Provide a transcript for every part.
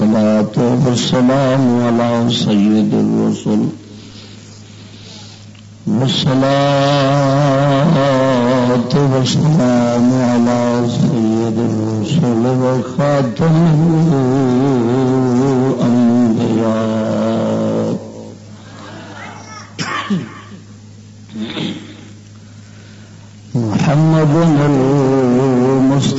والصلاة والسلام على سيد الرسل. والصلاة والسلام على سيد الرسل وخاتم الأنبياء. محمد المصطفى.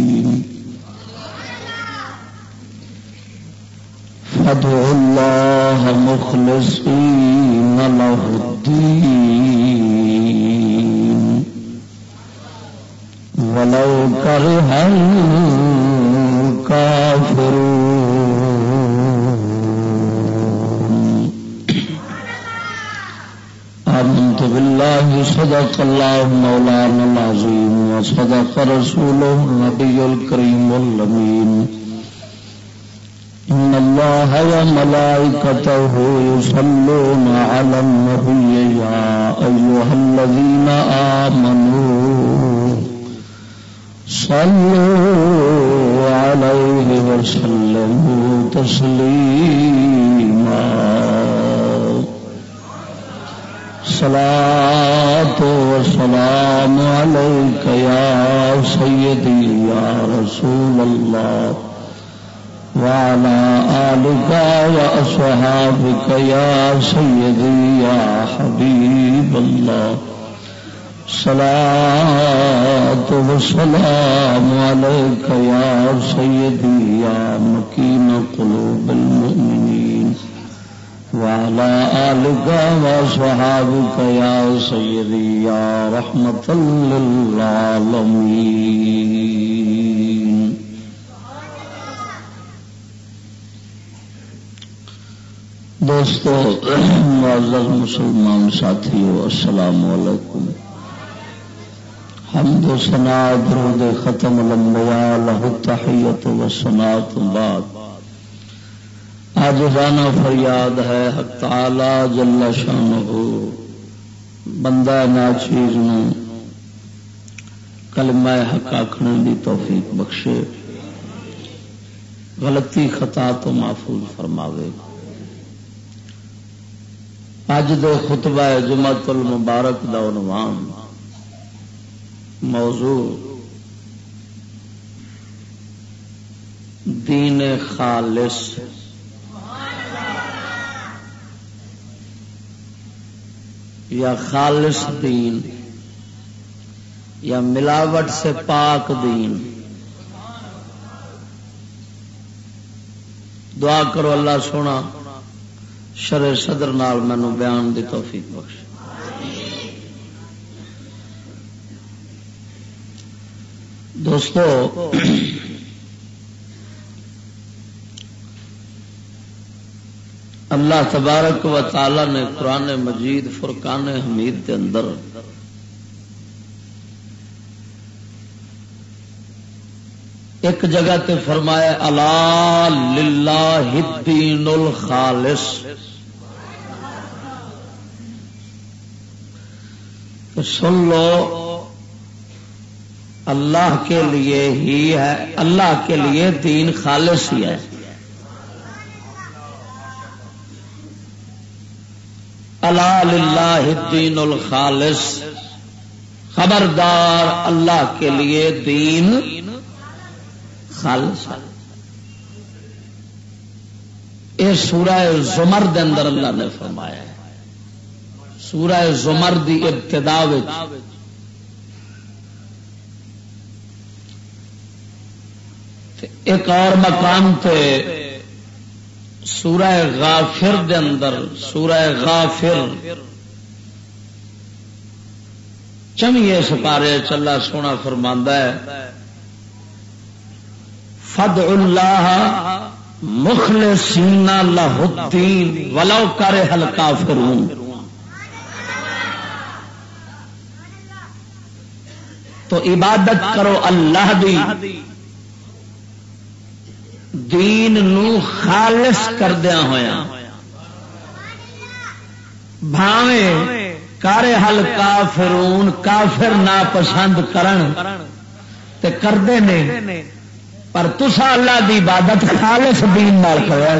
فادعوا الله مخلصين له الدين ولو كره الكافرون آمنت بالله، صدق الله مولانا العظيم، وصدق رسوله النبي الكريم الأمين. إن الله وملائكته يصلون على النبي يا أيها الذين آمنوا صلوا عليه وسلموا تسليما صلاة وسلام عليك يا سيدي يا رسول الله وعلى آلك وأصحابك يا سيدي يا حبيب الله. صلاة والسلام عليك يا سيدي يا مكين قلوب المؤمنين. وعلى آلك وصحابك يا سيدي يا رحمة للعالمين. دوستو، معزز مسلمان ساتھیو، السلام علیکم۔ حمد و سنا درود ختم الانبیاء، لہو تحیت و سنات بعد۔ آج جانا فریاد ہے حق تعالی جل شانہ بندہ ناچیز نو کلمہ حق آخنے دی توفیق بخشے۔ غلطی خطا تو محفوظ فرماوے۔ اج دے خطبہ جمعت المبارک دا عنوان موضوع دین خالص یا خالص دین یا ملاوٹ سے پاک دین۔ دعا کرو اللہ سونا شر صدر نال مینو بیان دی توفیق بخش۔ دوستو، اللہ تبارک و تعالی نے قرآن مجید فرقان حمید کے اندر ایک جگہ تے فرمایا اللہ للہ الدین الخالص. تو سن لو، اللہ کے لیے ہی ہے، اللہ کے لیے دین خالص ہی ہے۔ اللہ الدین الخالص۔ خبردار، اللہ کے لیے دین خالص یہ سورہ زمر دے اندر اللہ نے فرمایا ہے۔ سورہ زمر دی ابتدا ایک اور مقام تے سورہ غافر دے اندر، سورہ غافر۔ چمیے سپارے چلا سونا فرماندہ ہے۔ فد اللہ مخل سینا لہدین ولو کرے ہلکا فرون تو عبادت کرو اللہ دی۔ دین نو خالص کردیا ہوا بھاوے کارے حل کافرون کافر نا پسند کرن۔ تے کردے نے۔ پر تسا اللہ دی عبادت خالص دین نال کریا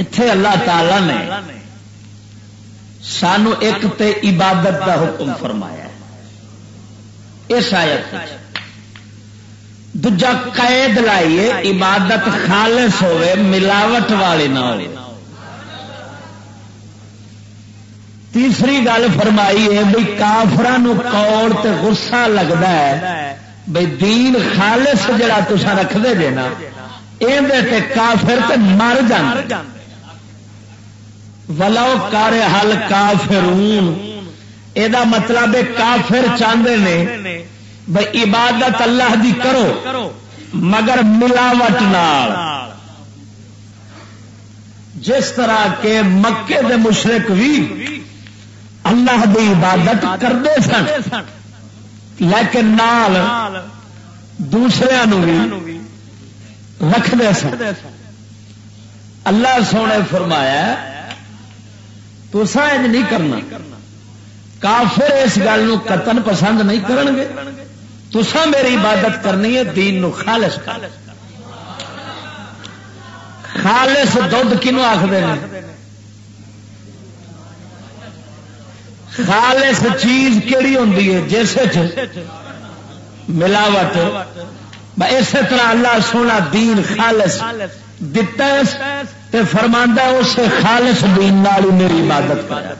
اتے اللہ تعالی نے سانو ایک تے عبادت دا حکم فرمایا۔ اس آیت دجا قید لائیے، عبادت خالص ہوئے، ملاوٹ والی نہ ہو تیسری گل فرمائی ہے بھائی کافران کوڑ تے غصہ لگتا ہے؟ بھائی دین خالص جڑا تسا رکھتے جے نا یہ کافر تے مر جان ولو کار حل کافرون۔ یہ مطلب کافر چاہتے ہیں بھائی عبادت اللہ دی کرو، مگر ملاوٹ نال۔ جس طرح کے مکے دے مشرق بھی اللہ دی عبادت کرتے سن. لیکن نال دوسرے بھی رکھتے سن. اللہ سونے فرمایا، تو سائن نہیں کرنا. کافر اس گل قتل پسند نہیں کرن گے تسا میری عبادت کرنی ہے دین نو خالص خالص دھد کنو آخر خالص چیز کہڑی ہوں جس ملاوٹ۔ اسی طرح اللہ سونا دین خالص دتا فرماندہ اس خالص دین نال میری عبادت کر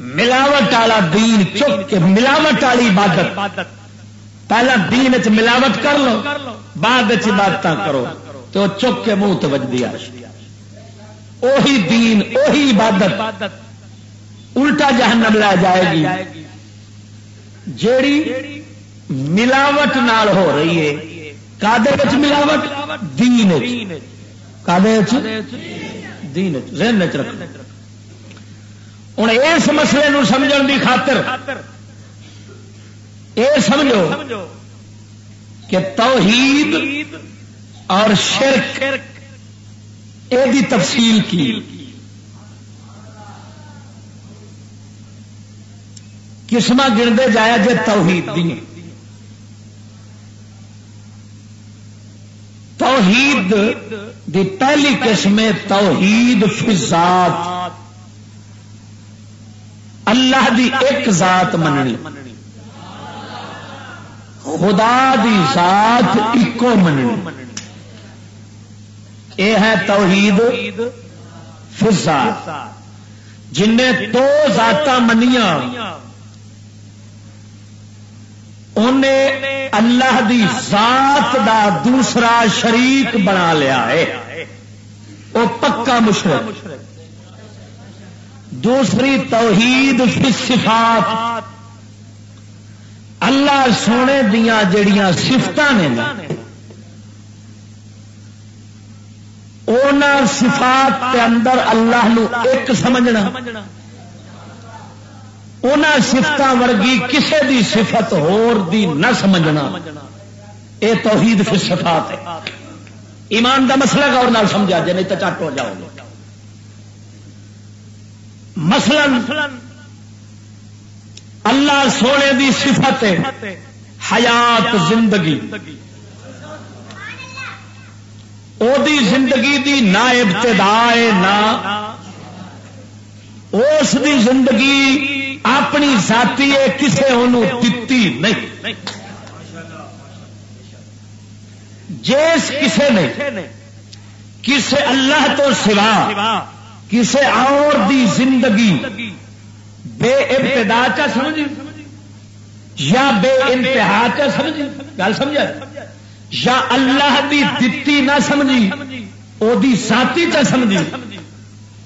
ملاوٹ والا دین چک کے ملاوٹ والی عبادت۔ پہلا دین ملاوٹ کر لو، بعد عبادت کرو۔ تو چک کے منہ تو بجتی وہی دین وہی عبادت۔ الٹا جہنم لے جائے گی۔ جیڑی ملاوٹ نال ہو رہی ہے کدے ملاوٹ؟ دین کدے دین ذہن رکھ ہوں اس مسئلے نو سمجھ کی خاطر یہ سمجھو کہ توحید اور شرک یہ تفصیل کی۔ قسم گنتے جایا جی توحید دی۔ توحید دی پہلی قسم توحید فضات اللہ دی ایک ذات مننی۔ خدا دی ذات ایکو مننی۔ یہ ہے توحید فضا جن دو ذات منیا انہیں اللہ دی ذات دا دوسرا شریک بنا لیا ہے۔ وہ پکا مشرق دوسری توحید فی صفات اللہ سونے دیا جڑیاں سفت نے اونا صفات کے اندر اللہ نو ایک سمجھنا۔ ان سفت ورگی کسے دی صفت ہور دی نہ سمجھنا۔ اے توحید فی صفات ہے۔ ایمان دا مسئلہ گور نال سمجھا جائے، نہیں تو چٹ ہو جاؤ گے۔ مثلا اللہ سونے دی صفت ہے حیات زندگی۔ او دی زندگی دی نہ ابتدا نہ اس دی زندگی اپنی ذاتی ہے، کسے دتی نہیں۔ جس کسے نے کسے اللہ تو سوا کسی اور دی زندگی بے ابتدا چا سمجھ یا بے انتہا چا سمجھ گل سمجھا؟ یا اللہ دی دتی نہ سمجھی او دی ساتھی چا سمجھی۔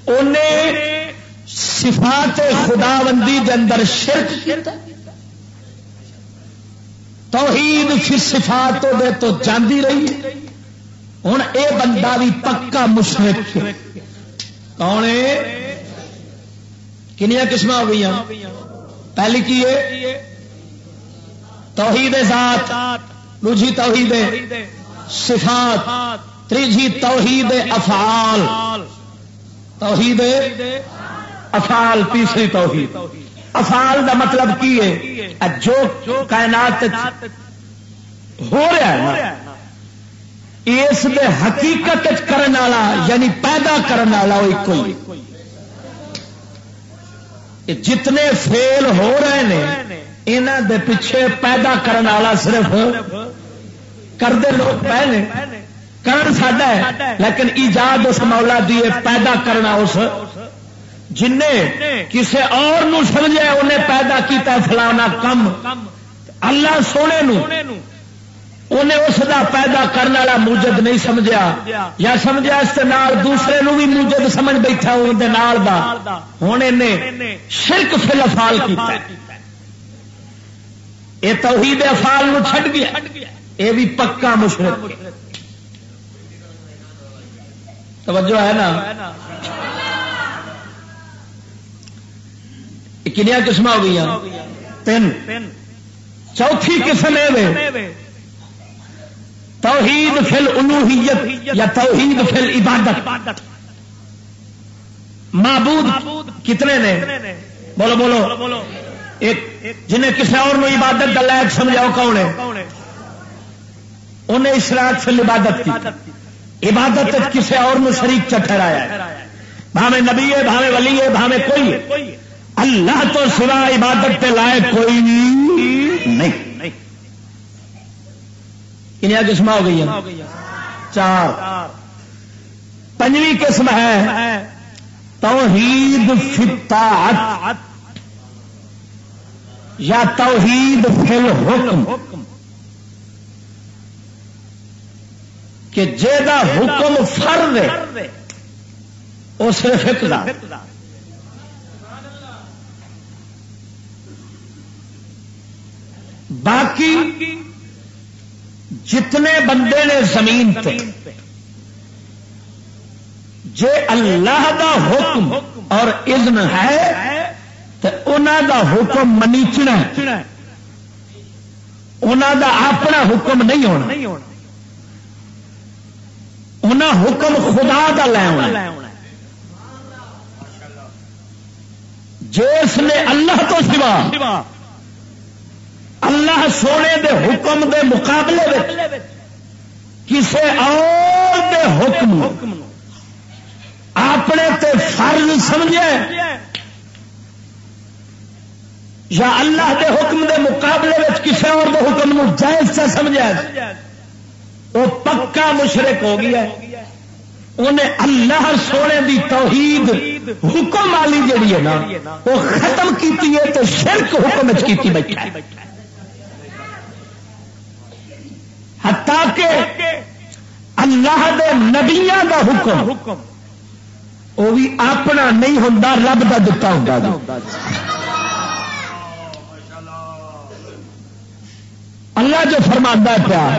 انہیں صفات خدا بندی کے اندر شرک توحید پھر صفات دے تو جاندی رہی۔ ہوں اے بندہ بھی پکا مشرق کون کنیا قسم ہو گئی پہلی کی ہے؟ توحید ذات۔ دوجی توحید صفات تیجی توحید افعال۔ توحید افعال، تیسری توحید۔ افعال دا مطلب کی ہے؟ جو کائنات ہو رہا ہے اس دے حقیقت کرنے والا یعنی پیدا کرنے والا وہ ایک ہی جتنے فیل ہو رہے ہیں یہاں دے پیچھے پیدا کرنے والا صرف کرتے لوگ پہلے کرن ساڈا ہے، لیکن ایجاد اس مولا دی پیدا کرنا اس۔ جن کسے اور نو سمجھے، انہیں پیدا کیتا فلانا کم۔ اللہ سونے نو، انہیں اس دا پیدا کرنے والا موجد نہیں سمجھا یا سمجھا اس نال دوسرے نو بھی موجد سمجھ بیٹھا نال دا۔ ہوں شرک فل افال کیا یہ توحید افال نو چھڈ گیا۔ یہ بھی پکا مشرق. توجہ ہے نا؟ کنیا قسم ہو گئی تین. چوتھی قسم ہے توحید فل الوحیت یا توحید فل عبادت معبود کتنے نے؟ بولو بولو. بولو ایک، جنہیں کسی اور عبادت کا لائق سمجھاؤ کون ہے؟ انہیں اشراق فل عبادت کی۔ عبادت کسی اور نے شریک چٹھہرایا ہے۔ بھاوے نبی ہے، بھاوے ولی ہے، بھاوے کوئی ہے۔ اللہ تو سوا عبادت پہ لائق کوئی نہیں۔ کنیا قسم ہو گئی چار۔ پنجویں قسم ہے۔ توحید فطاعت یا توحید فل حکم کہ جا حکم فرد وہ صرف ایک باقی جتنے بندے نے زمین پہ جے اللہ دا حکم اور اذن ہے تو انہوں دا حکم منیچنا انہوں دا اپنا حکم نہیں ہونا۔ انہیں حکم خدا دا لے ہونا جس نے اللہ تو سوا اللہ سونے دے حکم دے مقابلے کسی اور دے حکم اپنے تے فرض سمجھے یا اللہ دے حکم دے مقابلے کسی اور دے حکم جائز سے سمجھا وہ پکا مشرق ہو گیا انہیں اللہ سونے دی توحید حکم والی جیڑی ہے نا، وہ ختم کی تو شرک حکم کی بیٹھا کہ اللہ دے نبیا دا حکم، وہ بھی اپنا نہیں ہوں رب کا دتا ہوں جی۔ اللہ جو فرما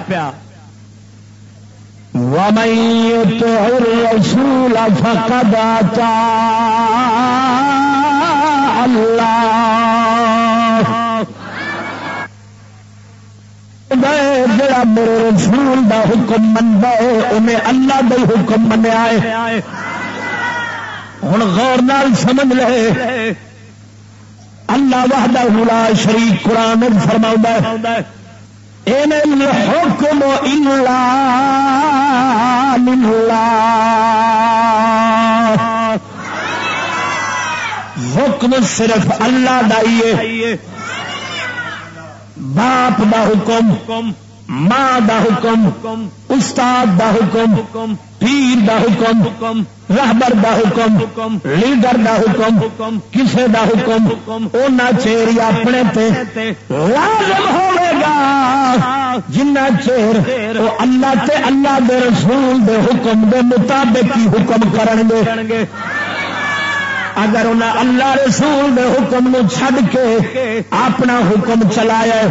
پیا پیا رسول فقد اللہ جڑا میرے رسول دا حکم منگا انہیں اللہ دا حکم منیا ہوں غور نال سمجھ لے۔ اللہ وحدہ لا شریک قرآن فرما حکم حکم صرف اللہ دائیے باپ دا حکم، ماں دا حکم، استاد دا حکم، پیر دا حکم، رہبر دا حکم، لیڈر دا حکم، کسے دا حکم، اونا چیر اپنے تے لازم ہوئے۔ جنہ چیر وہ اللہ تے اللہ دے رسول دے حکم دے مطابق ہی حکم کرن گے اگر انہیں اللہ رسول دے حکم نو چھڈ کے اپنا حکم چلایا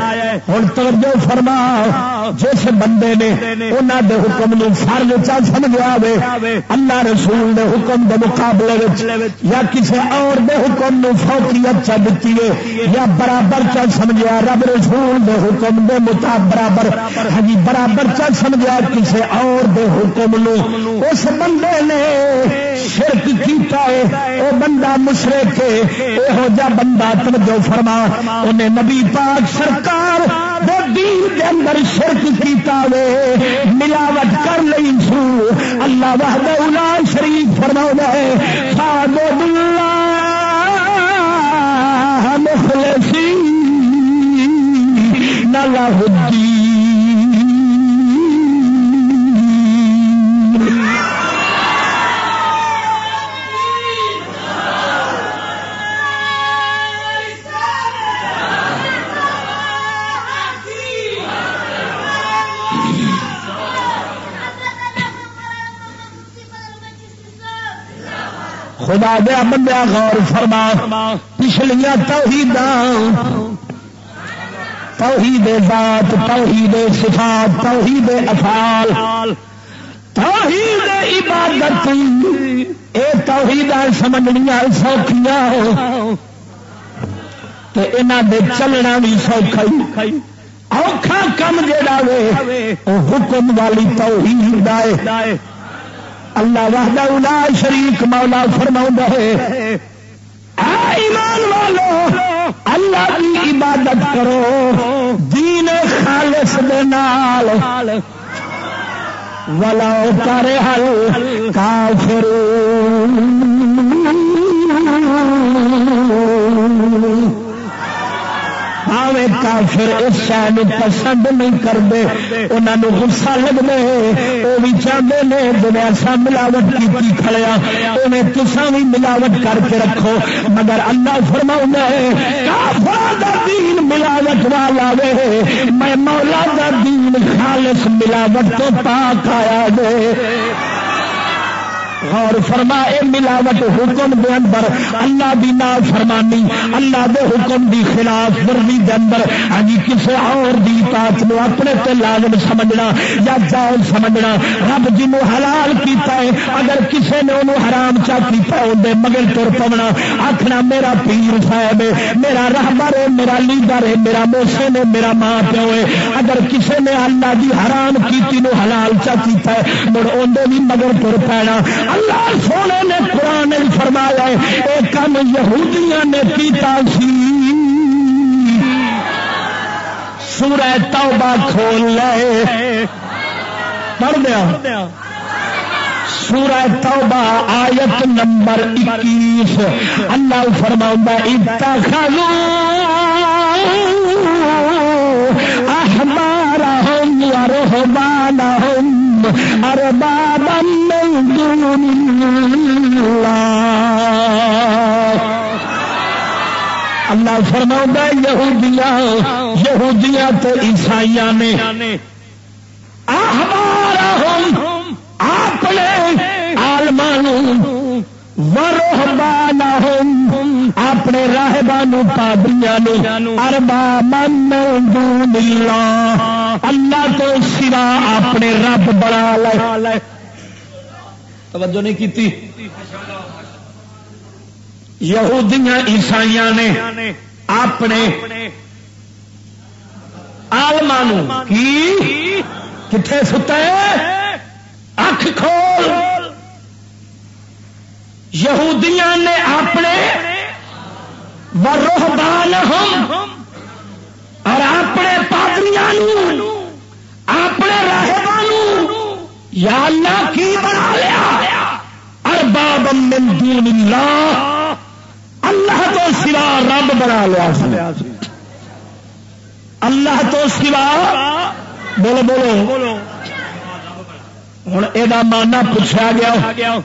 ہوں توجہ فرما جس بندے نے انہوں دے حکم نو فرض چا سمجھا وے، اللہ رسول دے حکم دے مقابلے یا کسی اور دے حکم نو فوقیت چا دیتی ہے یا برابر چا سمجھا، رب رسول دے حکم دے مطابق برابر ہاں جی، برابر چا سمجھا کسی اور دے حکم نو، اس بندے نے شرک کیتا ہے وہ بندہ مشرق یہو جا بندہ توجہ فرما، انہیں نبی پاک سرکار وہ دین دے اندر شرک کیتا وے، ملاوٹ کر لئی سو۔ اللہ وحدہ اولا شریف فرما ہے فاعبد اللہ مخلصین لہ الدین۔ خدا دیا بندیا غور فرما۔ پچھلیا توحید توحید ذات، توحید صفات، توحید افعال توحید عبادت۔ اے توحید سمجھنیا سوکھیا دے چلنا بھی سوکھا اوکھا کم جڑا وے حکم والی توحید دائے اللہ وحدہ الا شریک مولا فرما ہے۔ ایمان والو، اللہ کی عبادت کرو، دین خالص دے نال۔ ولا کرے حل کافر آوے کافر اس شہر پسند نہیں کرتے انہوں غصہ لگتے وہ بھی چاہتے ہیں جب ایسا ملاوٹ کی کھڑیا انہیں تسا بھی ملاوٹ کر کے رکھو۔ مگر اللہ فرما ہے دین ملاوٹ والا وے، میں مولا دا دین خالص ملاوٹ تو پاک آیا دے غور فرما، اے ملاوٹ حکم دے اندر اللہ دی نا فرمانی، اللہ دے حکم دی خلاف ورزی دے اندر ہاں جی، کسے اور دی تاچ نو اپنے تے لازم سمجھنا یا جائز سمجھنا، رب جی حلال کیتا ہے، اگر کسے نے انہوں حرام چا کیتا ہے دے مگر تر پونا آخنا میرا پیر صاحب ہے، میرا رہبر ہے، میرا لیڈر ہے، میرا موسے نے میرا ماں پیو ہے، اگر کسے نے اللہ دی حرام کیتی نو حلال چا کیتا ہے، مڑ اندے بھی مگر تر پینا۔ اللہ سونے نے قرآن فرمایا یہ کم یہودیاں نے پیتا سی۔ سورہ توبہ کھول لے۔ پڑھ دیا۔ سورہ توبہ آیت نمبر اکیس۔ اللہ فرما اتخذوا احبارهم ورهبانهم اربابا من دون اللہ فرما یہودیاں یہودیاں تو عیسائی نے اپنے آلمان وروہبان اپنے راہبان پادریاں اربا من دون اللہ اللہ تو سوا اپنے رب بڑا لے۔ توجہ نہیں کی یہودیاں عیسائی نے اپنے آلما کی کتنے ستا ہے اکھ کھول۔ یہودیاں نے اپنے وروہبان ہم اور اپنے پادریاں اپنے راہبان یا اللہ کی بنا لیا۔ ارباب من دون اللہ۔ اللہ تو سوا رب بنا لیا اللہ تو سوا بولو بولو۔ ہوں یہ مانا پوچھا گیا۔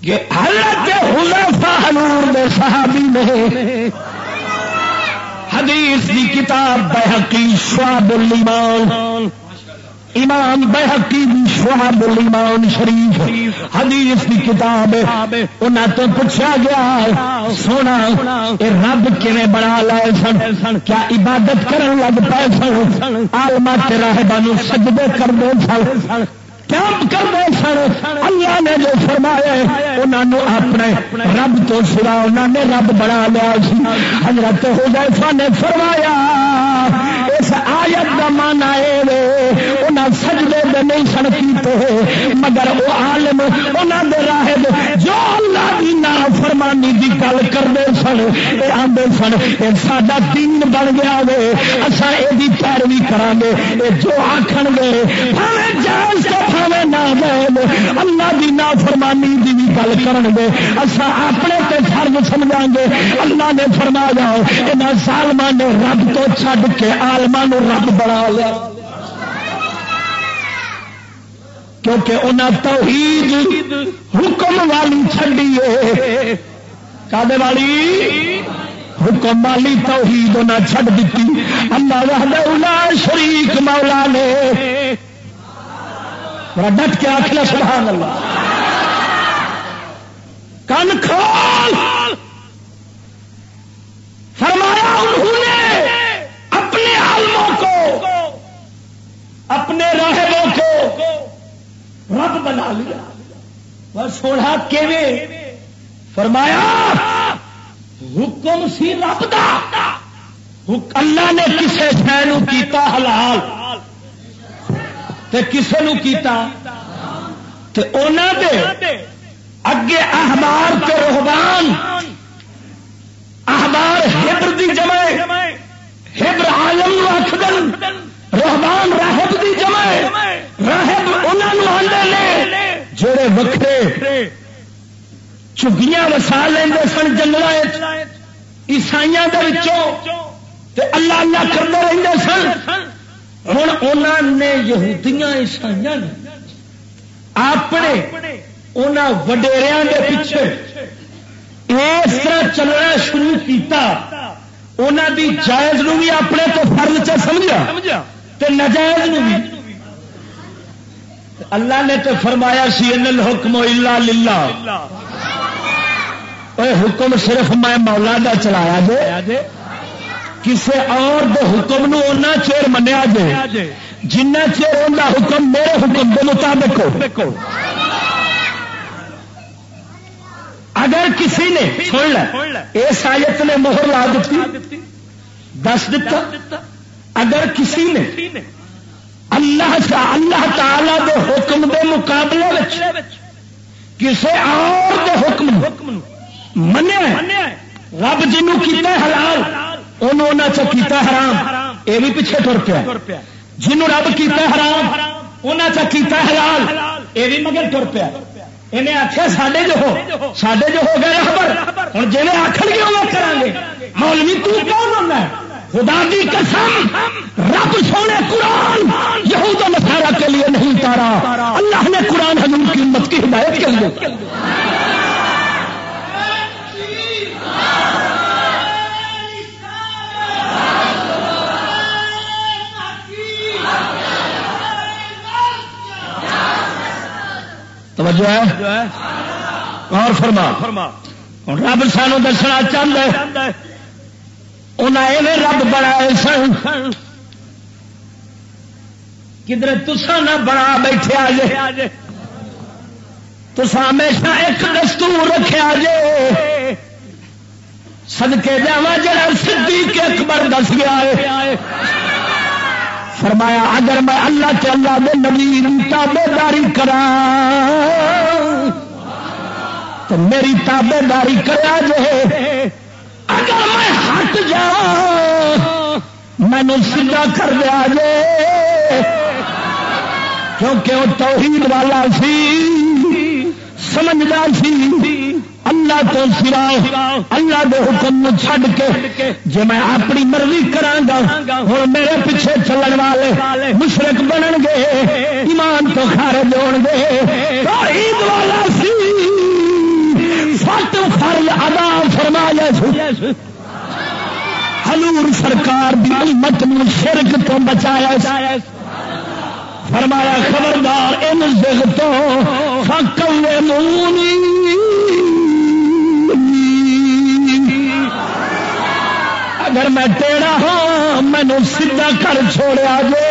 کہ حضرت حضرفہ حضور دے صحابی نے حدیث دی کتاب بحقی شعب الایمان۔ امام بحقی شہاب الایمان شریف. حدیث کی کتاب انہاں تو پوچھا گیا، سونا، اے رب کیویں بنا لائے سن؟ کیا عبادت کرن لگ پے سن؟ عالمہ تے راہبانو سجدے کر دے سن کرتے سن؟ اللہ نے جو فرمایا انہوں نے اپنے رب تو سرا انہوں نے رب بنا لیا حضرت ہو جائے نے فرمایا آیت کا من آئے انہیں سجدے نہیں سن کیتے مگر وہ عالم انہوں دے راہ جو اللہ کی نا فرمانی کی گل کرتے سن یہ آدھے سن یہ سا دین بن گیا وے اصا یہ پیروی کریں گے جو آخر گے جان سے پاوے نہ جائے اللہ دی نا فرمانی دی بھی گل کرن گے اسا اپنے تے فرض سمجھا گے، اللہ نے فرما جاؤ یہاں سالما نے رب تو چھڈ کے آلما رب بنا لیا۔ کیونکہ انہیں توحید حکم والی چڈی ہے۔ کدے والی؟ حکم والی توحید انہیں چھڈ دیتی اللہ وحدہ شریک مولا نے۔ ڈٹ کے آخلا سبحان اللہ۔ کن کھول فرمایا انہوں نے اپنے عالموں کو اپنے راہبوں کو رب بنا لیا۔ بس سوڑا کے فرمایا، حکم سی رب دا۔ اللہ نے کسے شہر کیتا حلال کسی نو کیتا۔ تے اونا دے اگے احبار کے روحبان احبار ہبر دی جمع ہبر آلم رکھ دن روحبان راہب دی جمع راہب انہوں نے جڑے وکرے چگیاں وسا لیں سن جنگل عیسائی اللہ اللہ کرتے رہتے سن۔ ہوں انہوں نے یہودیاں عیسائی اپنے انہوں وڈیریا کے پیچھے اس طرح چلنا شروع کیتا۔ انہوں دی جائز نو بھی اپنے تو فرض چ سمجھا۔ نجائز نو بھی۔ اللہ نے تو فرمایا سی، ان حکم الا للہ۔ اے حکم صرف میں مولا دا چلایا جے۔ کسی اور دے حکم نو اونا چیر منیا جائے جنہ چیر ان حکم میرے حکم کے مطابق ہو۔ اگر کسی نے، سن لے، اس آیت نے مہر لا دیتی، دس دتا اگر کسی نے اللہ سا اللہ تعالی دے حکم دے مقابلے کسی اور دے حکم منیا رب جنوں کیتا حلال، انہوں چکیتا حرام، یہ بھی پیچھے تر پیا جنہوں رب کیتا حرام انہیں چکیتا حلال، یہ بھی مگر تر پیا انہیں آخیا سڈے جو ہو سڈے جو ہو گئے رحبر ہوں جی آخر گے وہ کریں گے۔ مولوی تو کون ہونا خدا دی قسم رب سونے قرآن یہود مسارا کے لیے نہیں اتارا اللہ نے قرآن حضور کی امت کی ہدایت کے لیے۔ توجہ ہے؟ اور فرما۔ فرما۔ رب سانو دسنا چاہتا ہے انہیں رب بنا سن کدھر تسا نہ بنا بیٹھے آجے تسا ہمیشہ ایک دستور رکھے آجے سدکے جا جا سی کے اکبر دس گیا ہے۔ فرمایا، اگر میں اللہ کے اللہ دے نبی تابے داری کرا تو میری تابے داری کرا جے۔ اگر میں ہٹ جا مینو سیدھا کر دیا جے۔ کیونکہ وہ توحید والا سی، سمجھدار سی۔ اللہ تو سرا اللہ دے حکم چھڈ کے جی میں اپنی مرضی کرا ہوں میرے پیچھے چلن والے مشرق بنن گے، ایمان تو خارج ہو گے۔ توحید والا سی فٹ فرض ادا فرمایا حضور سرکار دی امت نو شرک تو بچایا فرمایا، خبردار، ان زگ تو فکلے مونی اگر میں ٹیڑا ہاں مینو سیدھا کر چھوڑیا جے۔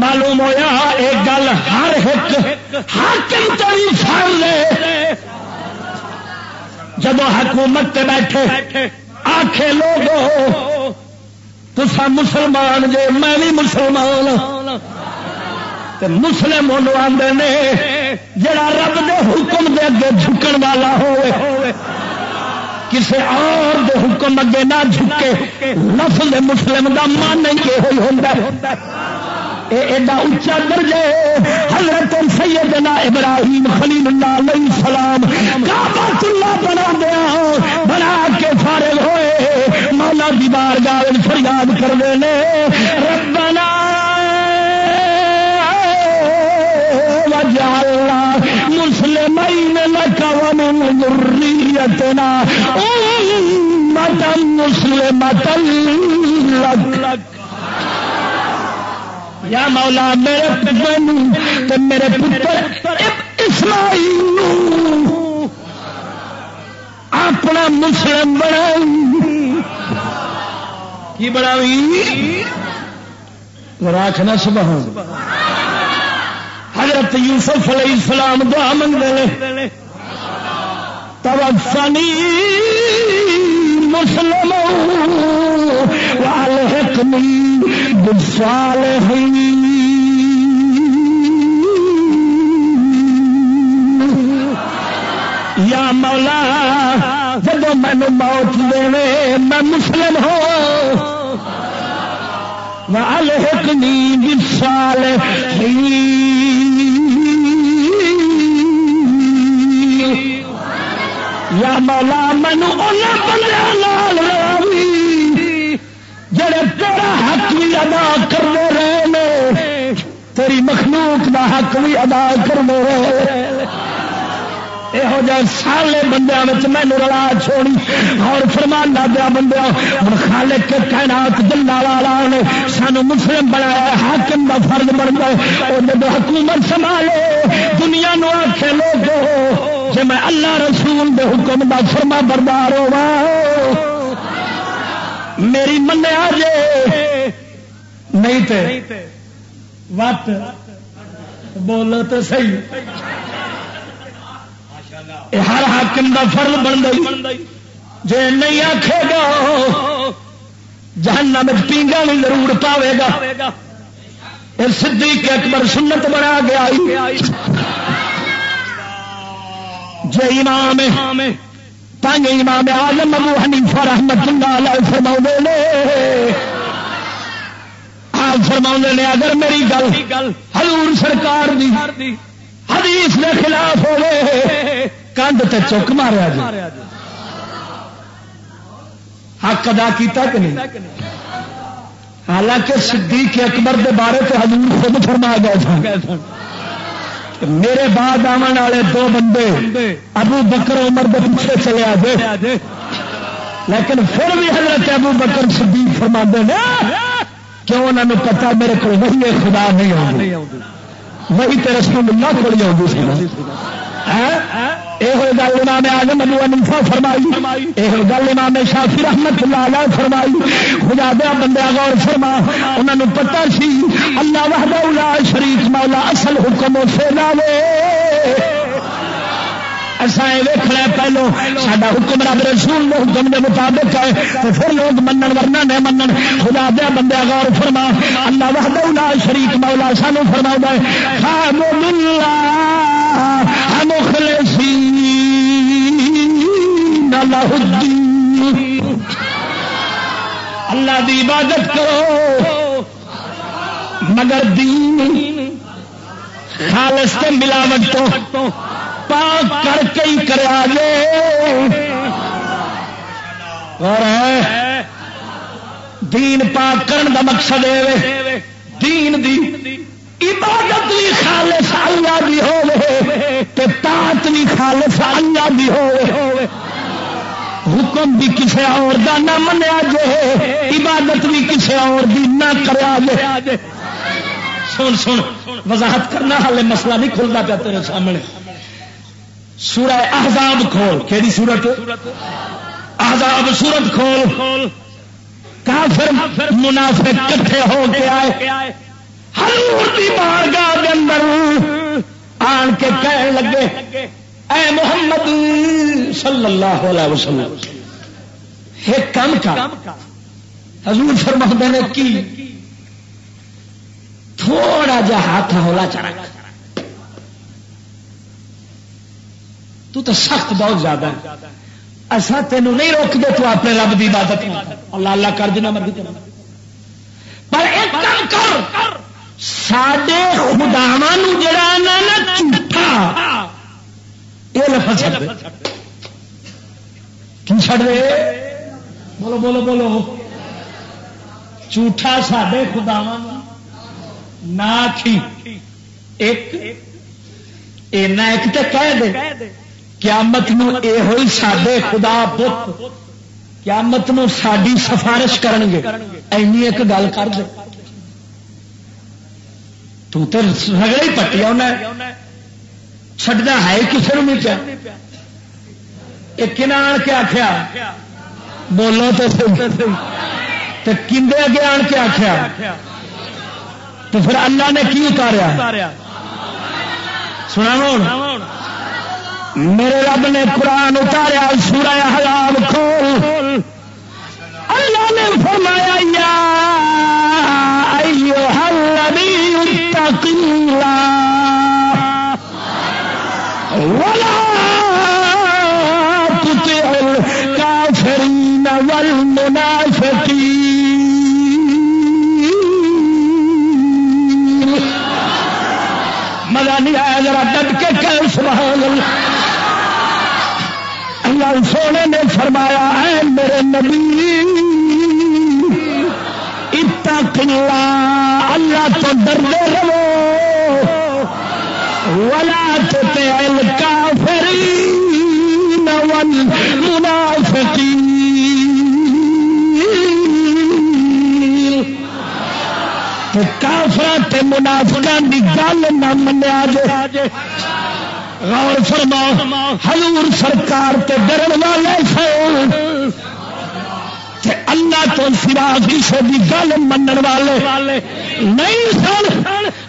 معلوم ہویا ایک گل ہر ایک حاکم تری فر لے جب حکومت تے بیٹھے آخے لوگ تسا مسلمان جے، میں بھی مسلمان ہاں۔ مسلم آدھے نے، جڑا رب دے حکم دے اگے جھکن والا ہوئے، کسے اور دے حکم اگے نہ جھکے نسل مسلم دا من نہیں یہ ہوئی ہوں ایڈا اچا درجے حضرت سیدنا ابراہیم خلیل اللہ علیہ السلام کعبۃ اللہ بنا دیا، بنا کے فارغ ہوئے۔ مولا دی بارگاہ فریاد کر دے ربنا وجعلنا مسلمین لك ومن ذريتنا امه مسلمه لك یا مولا میرے پتر میرے پتر اسماعیل اپنا مسلم بنا کی بنا راکھنا سبح حضرت یوسف علیہ السلام دعا منگے تب فنی مسلم والحقنی بالصالحین یا مولا جب مینو موت دے میں مسلم ہو والحقنی بالصالحین. یا مولا مینو ان بندے بھی ادا کرتے رہے تیری مخلوق دا حق بھی ادا کرتے رہے یہو جہ سالے بندے مینو رلا چھوڑی۔ اور فرمانا دیا بندے ہوں خالق کے کائنات دلہ والا نے سانو مسلم بنایا، حاکم کا فرد بن گئے اور جب حکومت سنبھالے، دنیا نو آخے لوگ جی میں اللہ رسول دے حکم دا فرما بردار ہوا میری منیا جے نہیں تے۔ وت بولو تو صحیح۔ ہر حاکم دا فرض بن گئی جی نہیں آخے گا جہانا میں پینگا بھی ضرور پاوے گا۔ صدیق اکبر سنت بنا گیا جی امام پانچ امام آلم ابو حنیفہ رحمت اللہ علیہ فرما نے آپ فرما نے، اگر میری گل حضور سرکار دی، حدیث کے خلاف ہوئے کندھ تے چک ماریا جی حق ادا کیتا کہ نہیں؟ حالانکہ صدیق اکبر دے بارے تے حضور خود فرما گئے تھے میرے بعد آن والے دو بندے ابو بکر عمر دے پیچھے چلے آجے لیکن پھر بھی حضرت ابو بکر صدیق فرما دے کیوں انہوں نے پتا میرے کو وہی خدا نہیں آئی وہی تو رسول اللہ کو آؤں یہ گل امام آزم ابو انفا فرمائی۔ یہ جی گل امام شافی رحمت اللہ علیہ فرمائی۔ خدا دیا بندے غور فرما، انہوں نے پتا سی، اللہ وحدہ لا شریف مولا اصل حکم سے لاوے۔ ایسا ویخنا پہلو سڈا حکم رب رسول حکم کے مطابق ہے تو پھر لوگ منن ورنہ نہیں منن۔ خدا دیا بندے غور فرما، اللہ وحدہ لا شریف مولا سانو فرما ہے، خام اللہ مخلصین اللہ دی عبادت کرو، مگر دین خالص کے ملاوٹ تو۔ پاک کر کے ہی کرا لے اور دین پاک کرن دا مقصد ہے، دین دی عبادت بھی خالص اللہ دی ہوے تے تات بھی خالص اللہ دی ہوے حکم بھی کسی اور دا نہ منیا جے عبادت بھی کسی اور دی نہ کریا جے سن سن، وضاحت کرنا ہالے مسئلہ نہیں کھلتا پیا تیرے سامنے۔ سورہ احزاب کھول. کہڑی سورت؟ احزاب سورت کھول. کافر منافق کٹھے ہو کے آئے. ہر بارگاہ کے اندر آن کے کہنے لگے، اے محمد صلی اللہ علیہ وسلم، ایک کم کا حضور فرما نے، کی? تھوڑا جا ہاتھ ہولا چڑھا تو تو سخت بہت زیادہ ہے۔ ایسا تینوں نہیں روک دے تو اپنے رب کی عبادت اللہ اللہ کر دینا مرضی پر ایک کام کر۔ سڈے خداوا جڑا نا جھوٹا یہ لفظ چڑھ دے۔ کی چڑ دے؟ بولو بولو بولو۔ جھوٹا سڈے خداوا نہ ایک ایک تو کہہ دے قیامت نو اے ہوئی سڈے خدا بت قیامت نو ساری سفارش کرن گے اینی ایک گل کر دے۔ تو تے رگڑے ہی پٹیا چڈنا ہے کسی نے پیا۔ ایک آن کے آخیا بولو تو کندے اگے آن کے آخیا تو پھر اللہ نے کی اتاریا؟ سنا میرے رب نے قرآن اتاریا، سورہ حلاب کھول۔ اللہ نے فرمایا، یا ایوہ النبی اتقیلا ولا تطع الكافرین والمنافقین۔ مزہ نہیں آیا ذرا ڈٹ کے کہ سبحان اللہ۔ اللہ سونے نے فرمایا ہے میرے نبی اتق اللہ اللہ تو ڈرتے رہو۔ ولا تطع الكافرين والمنافقين کافر منافقان دی گل نہ منیا جے۔ غور فرما، حضور سرکار تے ڈرن والے سن۔ اللہ تو سوا کسی کی گل من والے نہیں سن۔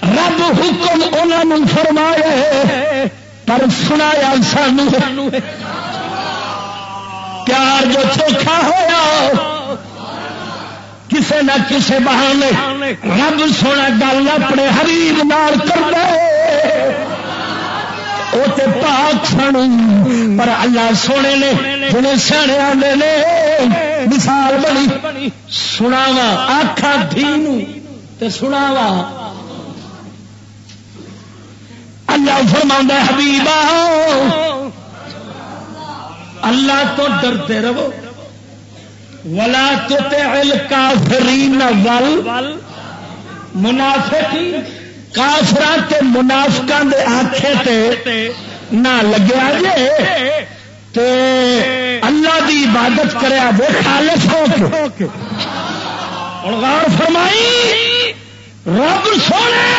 رب حکم انہوں فرمائے پر سنایا سان پیار جو چوکھا ہوا کسے نہ کسے بہانے رب سونا گل اپنے حریب نال کر دے۔ وہ تو پاک سن۔ پر اللہ سونے نے جنہیں سیانے آدھے نے، مثال بنی۔ سناوا آخا دھی سناوا اللہ فرما حبیبا، اللہ تو ڈرتے رہو۔ ولا تو کافرین ول۔ منافقین۔ کافر منافقان دے آخے تے نہ لگیا جے تے اللہ دی عبادت کریا وہ خالص ہو کے۔ اور غور فرمائی، رب سونے،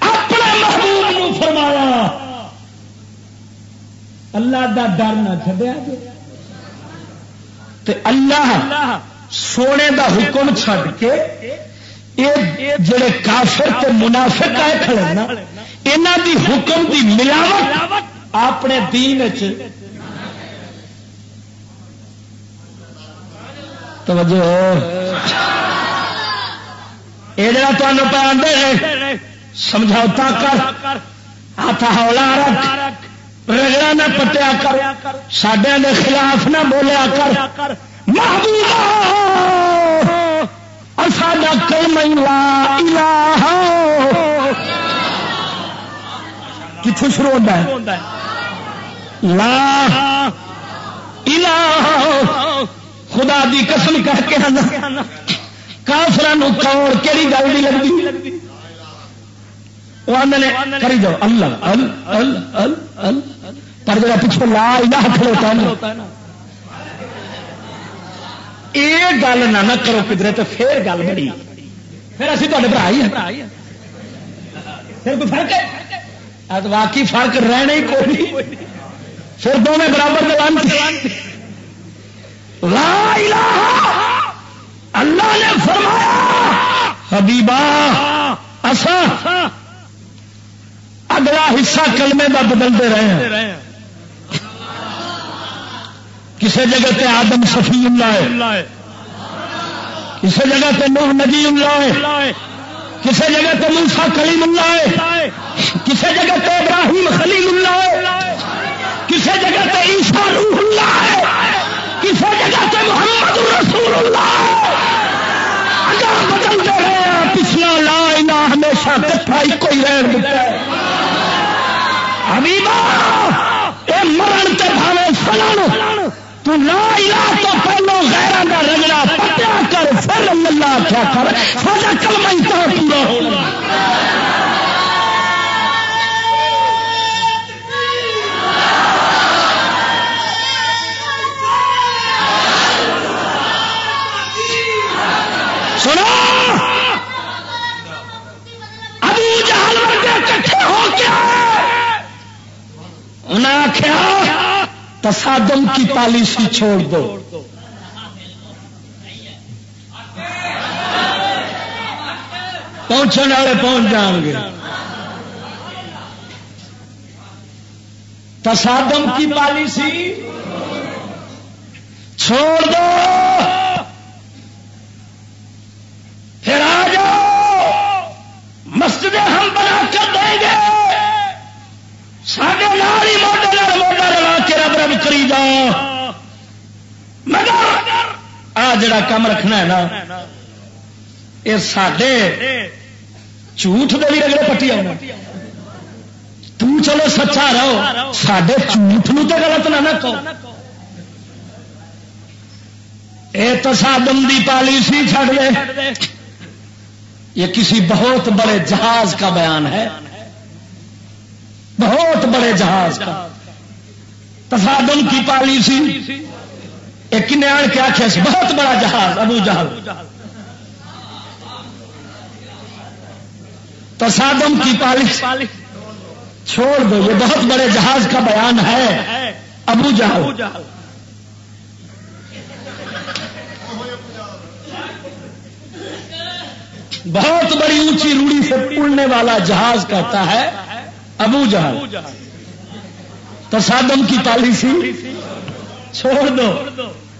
اپنے محبوب نو فرمایا۔ اللہ دا ڈر نہ چڈیا تے اللہ سونے دا حکم چھڈ کے جڑے کافر تے منافق آئے کھڑے نا یہاں دی حکم دی ملاوٹ اپنے دین توجہ۔ یہ جڑا تمہیں پہ آدھے سمجھوتا کر۔ ہاتھ ہولا رکھ۔ رگڑا نہ پٹیا کر۔ سڈیا کے خلاف نہ بولیا کر۔ محبوبہ ساڈا کلم لا الہ کتوں شروع ہوتا ہے؟ لا الہ خدا دی قسم کہہ کے کافر کوڑ کہڑی گل نہیں لگتی؟ وہ آدھے کری جاؤ۔ اللہ پر جا پچھو لا الہ کھڑوتا ہے یہ گل نہ کرو کدھر تو پھر گل بڑی پھر اسی تے برا ہی پھر کوئی فرق ہے واقعی فرق رہنا ہی کوئی نہیں پھر دونوں برابر لا الہ اللہ نے فرمایا حبیبا اصا اگلا حصہ کلمے کا بدلتے رہے ہیں کسی جگہ تے آدم سفی اللہ ہے؟ کسی جگہ تے نوح نبی اللہ ہے؟ کسی جگہ تے موسا کلیم اللہ ہے؟ کسی جگہ تے ابراہیم خلیل اللہ ہے؟ کسی جگہ تے عیسیٰ روح اللہ ہے؟ کسی جگہ تے محمد رسول اللہ ہے؟ اگر بدلتے رہے ہیں پچھلا لا الہ ہمیشہ کٹھا ایک ہی رہن دیتا ہے۔ حبیبا اے مرن تے بھاوے سنن تو لا الہ تو پہلو غیران دا رگڑا پٹیا کر، پھر اللہ کیا کر۔ ساجا کلمہ ہی تو پورا ہونا سنو! ابو جہل ورگے کٹھے ہو کیا انہیں آخیا تصادم کی پالیسی چھوڑ دو۔ پہنچنے والے پہنچ جان گے۔ تصادم کی پالیسی چھوڑ دو۔ پھر آ جاؤ۔ مسجد ہم بنا کر دیں گے۔ سارے ناری موڈے نال موڈا رلا کے رب رب کری جا مگر آ جڑا کام رکھنا ہے نا یہ سڈے جھوٹ دے بھی رگڑے پٹی آنا تو چلو سچا رہو سڈے جھوٹ نو تو غلط نہ نہ کہو اے تو سادم دی پالیسی چھڑ دے یہ کسی بہت بڑے جہاز کا بیان ہے بہت بڑے جہاز کا تصادم کی پالیسی ایک آن کے آخیا بہت بڑا جہاز، ابو جہاز تصادم کی پالیسی چھوڑ دو، یہ بہت بڑے جہاز کا بیان ہے۔ ابو جہاز بہت بڑی اونچی روڑی سے اڑنے والا جہاز کہتا ہے۔ ابو جہاز تصادم کی پالیسی چھوڑ دو۔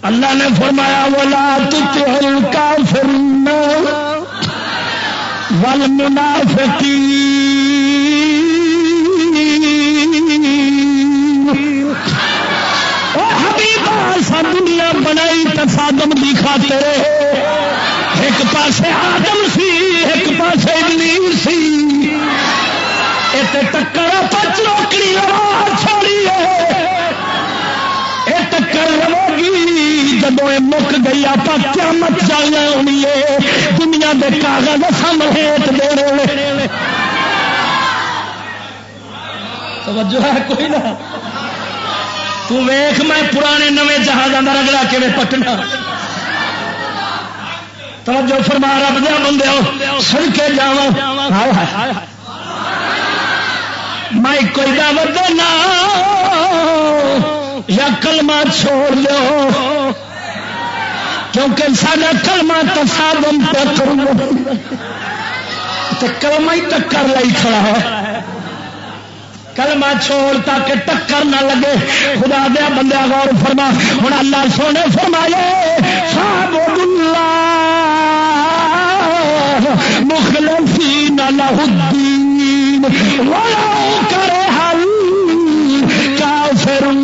اللہ نے فرمایا بولا تل کا فرنا ول منافقی سا دنیا بنائی تصادم کی خاطر ایک پاسے آدم سی، ایک پاسے ابلیس سی۔ ایک ٹکر پچ روکڑی لوا چھوڑی ہے۔ یہ ٹکر لو گی جب مک گئی آپ قیامت چلنا ہونی ہے۔ دنیا کے کاغذ سمجھیت دے رہے توجہ ہے کوئی نہ۔ تو میں پرانے نویں جہازوں کا رگڑا کہ پٹنا۔ توجہ فرما رب دیا بندے سن کے جا میں کوئی دعوت دینا۔ یا کلمہ چھوڑ دو۔ کیونکہ سارا کلمہ تو سادم پہ کروں تو کلمہ ہی ٹکر لائی کھڑا ہے۔ کلمہ چھوڑ تاکہ ٹکر نہ لگے۔ خدا دیا بندے غور فرما۔ ہوں اللہ سونے فرمائے، صاحب اللہ مخلصین له الدین۔ ولو کرے الکافرون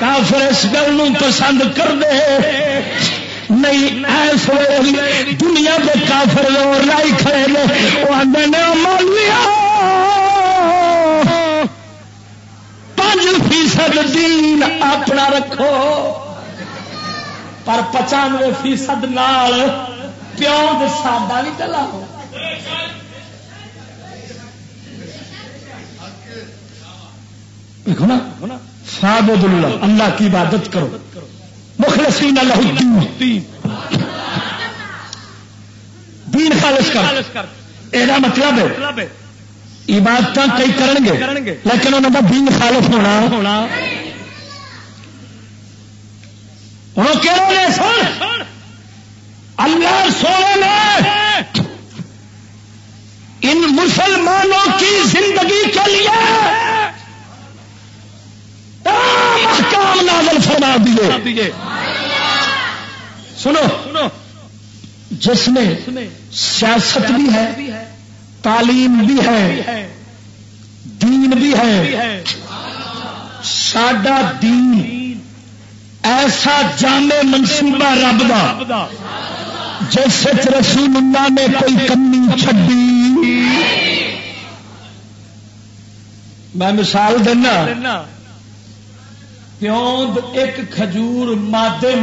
کافر اس گل پسند کر دے نہیں، ایس ویل دنیا کے کافر لوگ لائی کھڑے نے. وہ آدھے نے مولویا پانچ فیصد دین اپنا رکھو. پر پچانوے فیصد نال پیو ساڈا بھی چلا فابد اللہ اللہ کی عبادت کرو۔ مخلصین اللہ الدین خالص کر۔ یہ مطلب ہے عبادت کئی کرن گے لیکن انہوں کا دین خالص ہونا۔ ہونا۔ اللہ سونے نے ان مسلمانوں کی زندگی کے لیے کام نازل فرما دیے۔ سنو سنو جس میں سیاست بھی ہے، تعلیم بھی ہے، دین بھی ہے سڈا دین ایسا جامع منصوبہ رب دا، جس رسول اللہ نے کوئی کمی چڈی میں مثال دینا پیوند ایک کھجور مادے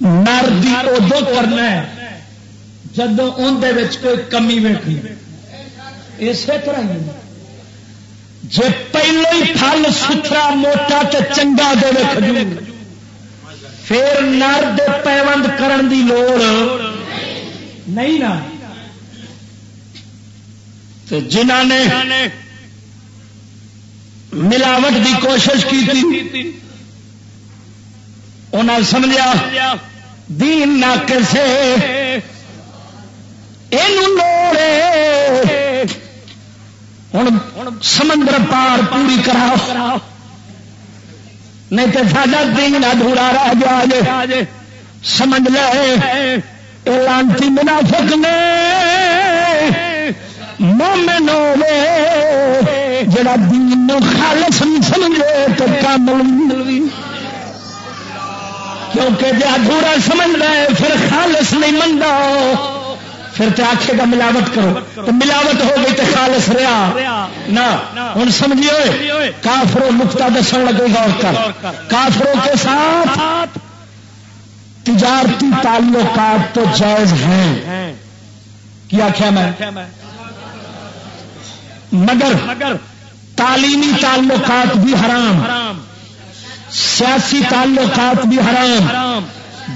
نر ادو کرنا جدو اندر کوئی کمی ویٹھی اسی طرح جی پہلو ہی پھل ستھرا موٹا تو چنگا دے کھجور۔ پھر نر دے پیوند کرن دی لوڑ. نہیں نا. جنہ نے ملاوٹ دی کوشش کی تھی انہیں سمجھا دین نہ کسے ہوں سمندر پار پوری کراؤ۔ نہیں تو ساڈا دین ادھورا رہ گیا جے۔ سمجھ لے۔ لانتی منافق نے۔ مومن ہوے جڑا دین خالص نہیں سمجھے تو کامل کیونکہ جی ادھورا سمجھ رہے پھر خالص نہیں منگا پھر تو آخے گا ملاوٹ کرو۔ تو ملاوٹ ہو گئی تو خالص رہا۔ نہ ہوں سمجھیے کافرو نکتا دسن لگے گا کر۔ کافروں کے ساتھ تجارتی تعلقات تو جائز ہیں۔ کیا کیا میں؟ مگر تعلیمی تعلقات بھی حرام۔ سیاسی تعلقات بھی حرام۔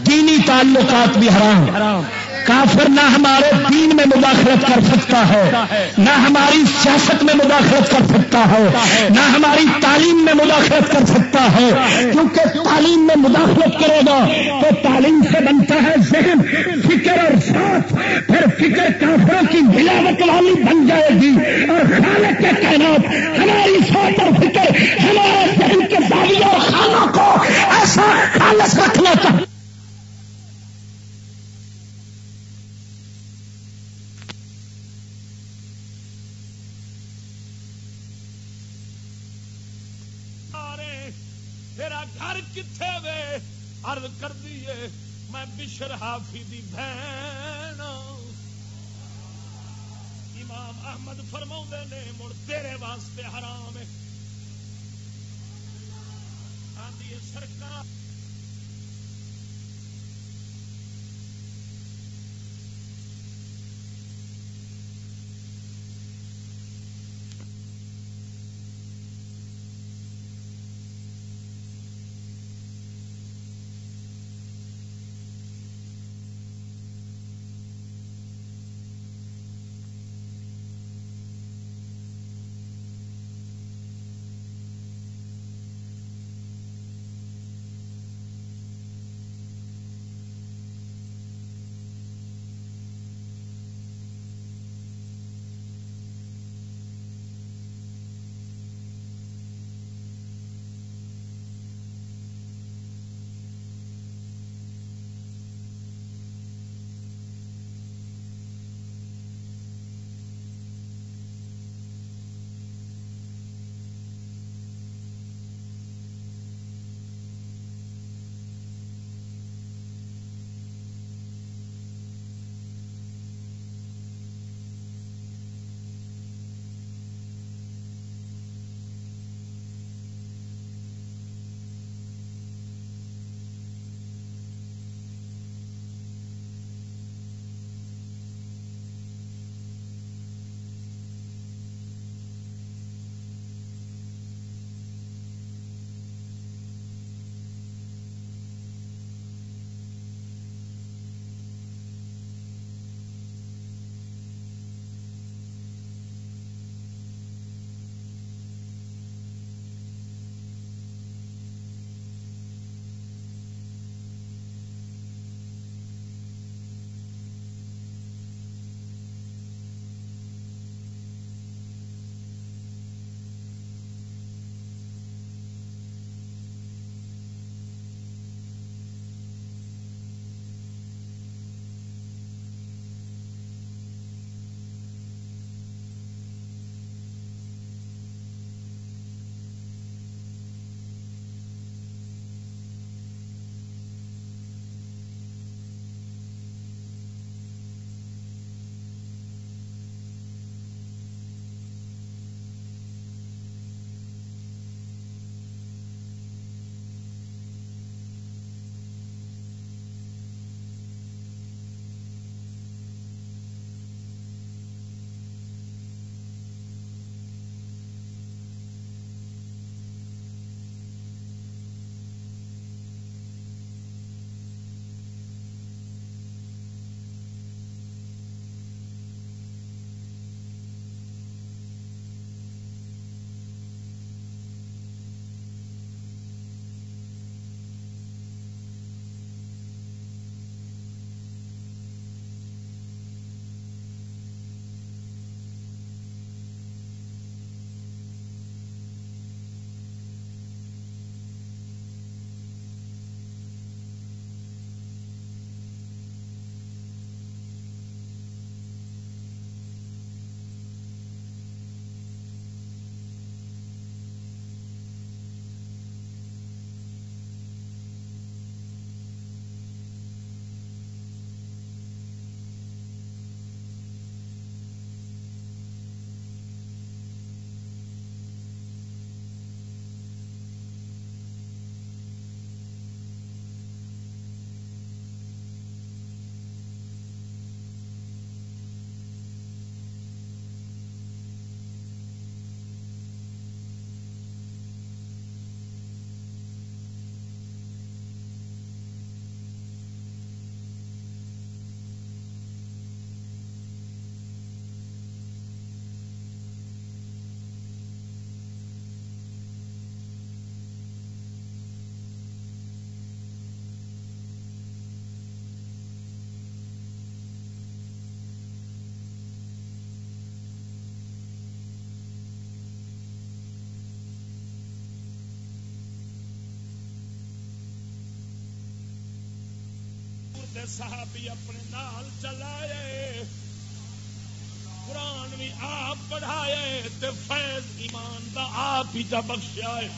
دینی تعلقات بھی حرام۔ کافر نہ ہمارے دین میں مداخلت کر سکتا ہے، نہ ہماری سیاست میں مداخلت کر سکتا ہے، نہ ہماری تعلیم میں مداخلت کر سکتا ہے۔ کیونکہ تعلیم میں مداخلت کرے گا تو تعلیم سے بنتا ہے ذہن، فکر اور ساتھ پھر فکر کافروں کی ملاوٹ والی بن جائے گی۔ اور خالق کے کائنات، ہماری سوچ اور فکر، ہمارے ذہن کے داری اور خانوں کو ایسا خالص رکھنا چاہیے۔ کر بشر حافی دی بہن۔ امام احمد فرما نے، مڑ تیرے واسطے حرام ہے، سرکار۔ صحابی اپنے نال چلائے، قرآن بھی آپ پڑھائے تے فیض ایمان دا آپ ہی جا بخشیا ہے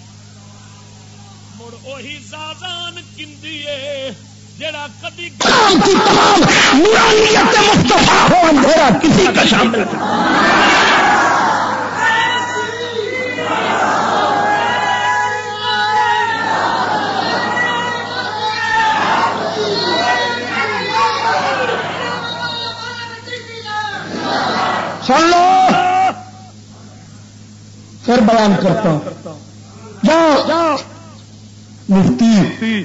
مڑ وہی زادان کندی ہے جڑا کدی کی تمام نورانیت مصطفیٰ ہو اندھیرا کسی کا شامل سن لو! پھر بیان کرتا ہوں۔ جاؤ۔ مفتی،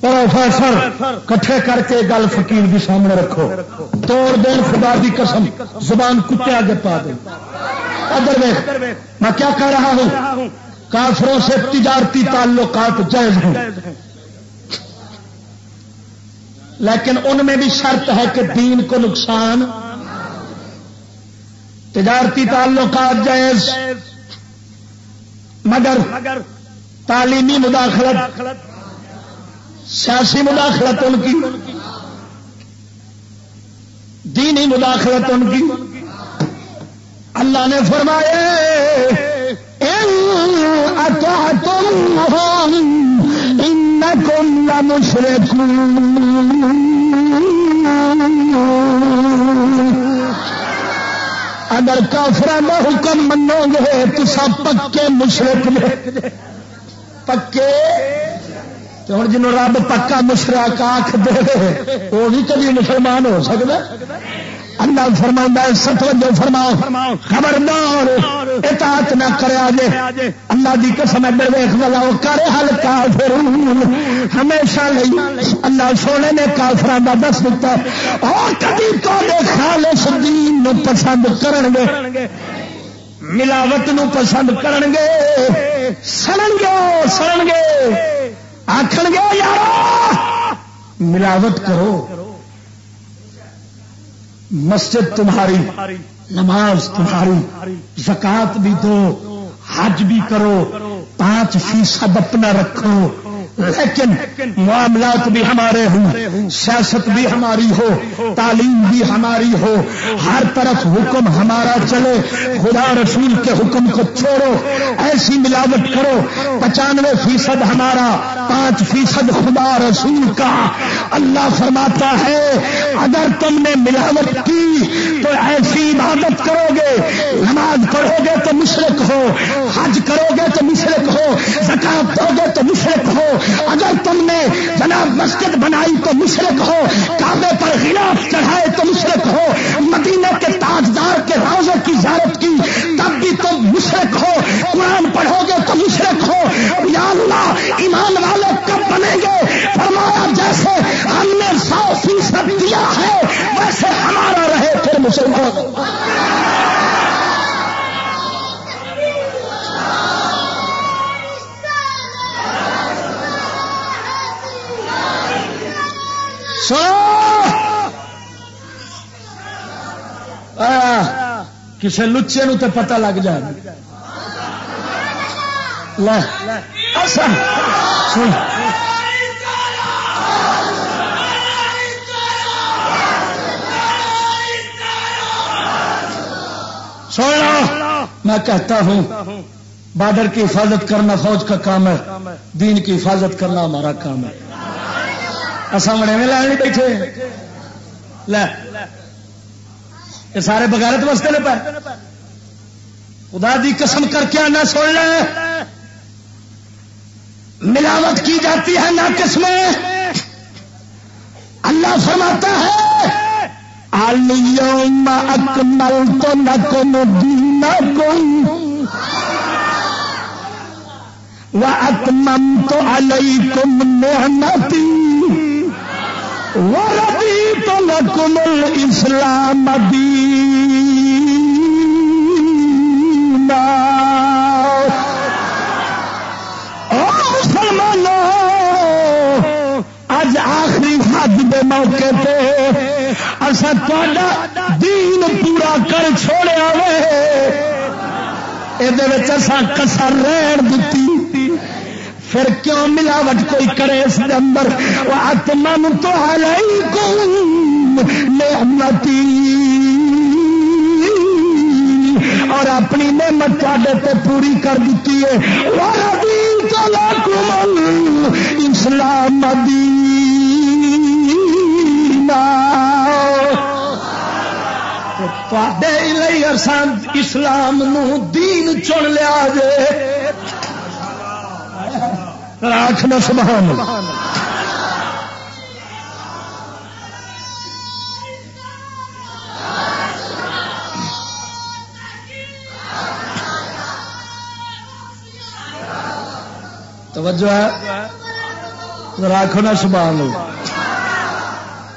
پروفیسر، کٹھے کر کے گل فقیر بھی سامنے رکھو۔ توڑ دین خدا دی قسم، زبان کتے آگے پا دیں ادھر میں کیا کہہ رہا ہوں؟ کافروں سے تجارتی تعلقات جائز ہیں۔ لیکن ان میں بھی شرط ہے کہ دین کو نقصان تجارتی تعلقات جائز، مگر تعلیمی مداخلت، سیاسی مداخلت ان کی، دینی مداخلت ان کی۔ اللہ نے فرمایا مشرق اگر کافران کا حکم منو گے تو سب پکے مشرق پکے؟ ہوں جنوں رب پکا مشرق آخ دے وہ بھی کبھی مسلمان ہو سکتا اللہ فرما ستوجو فرماؤ، خبردار، اطاعت نہ کرے اللہ دی قسم ادھر ویخ والا، وہ کرے حل کافر۔ ہمیشہ لئی، اللہ سونے نے کافران کا دس دیتا اور کبھی تو خالص دین نو پسند کرن گے ملاوٹ نو پسند کرن گے سڑن گے سڑن گے آخر گے یار ملاوٹ کرو۔ مسجد تمہاری، نماز تمہاری، زکات بھی دو۔ حج بھی کرو پانچ فیصد اپنا رکھو۔ لیکن معاملات بھی ہمارے ہوں، سیاست بھی ہماری ہو، تعلیم بھی ہماری ہو، ہر طرف حکم ہمارا چلے، خدا رسول کے حکم کو چھوڑو، ایسی ملاوٹ کرو، پچانوے فیصد ہمارا، پانچ فیصد خدا رسول کا۔ اللہ فرماتا ہے، اگر تم نے ملاوٹ کی تو ایسی عبادت کرو گے، نماز پڑھو گے تو مشرق ہو، حج کرو گے تو مشرق ہو، زکات دو گے تو مشرق ہو اگر تم نے جناب مسجد بنائی تو مشرق ہو، کعبے پر غلاف چڑھائے تو مشرق ہو، مدینہ کے تاجدار کے روزے کی زیارت کی، تب بھی تم مشرق ہو، قرآن پڑھو گے تو مشرق ہو، یا اللہ ایمان والے کب بنیں گے؟ فرمایا، جیسے ہم نے سو فیصد دیا ہے، ویسے ہمارا رہے پھر مسلمان۔ کسی لچے نو تو پتہ لگ جائے۔ سونا میں کہتا ہوں بارڈر کی حفاظت کرنا فوج کا کام ہے، دین کی حفاظت کرنا ہمارا کام ہے۔ سامنے میں لائن بیٹھے۔ لے۔ یہ سارے بغیرت واسطے نے پہ خدا دی قسم کر کے آنا، سن لے۔ ملاوٹ کی جاتی ہے نہ کس میں اللہ فرماتا ہے اکمل تو نہ کم دین وہ اکمم تو علیکم تو لکم الاسلام مسلمانوں اج آخری حد دے موقع پہ اصا دین پورا کر چھوڑیا وے۔ یہ کسر رہن دیتی پھر کیوں ملاوٹ کوئی کرے اس اندر؟ آتمن تو نعمتی اور اپنی نعمت تے پوری کر دیتی ہے۔ اسلام اسلام نو دین چن لیا جے۔ آخنا سبحان توجہ ہے؟ راکھو نا سبحان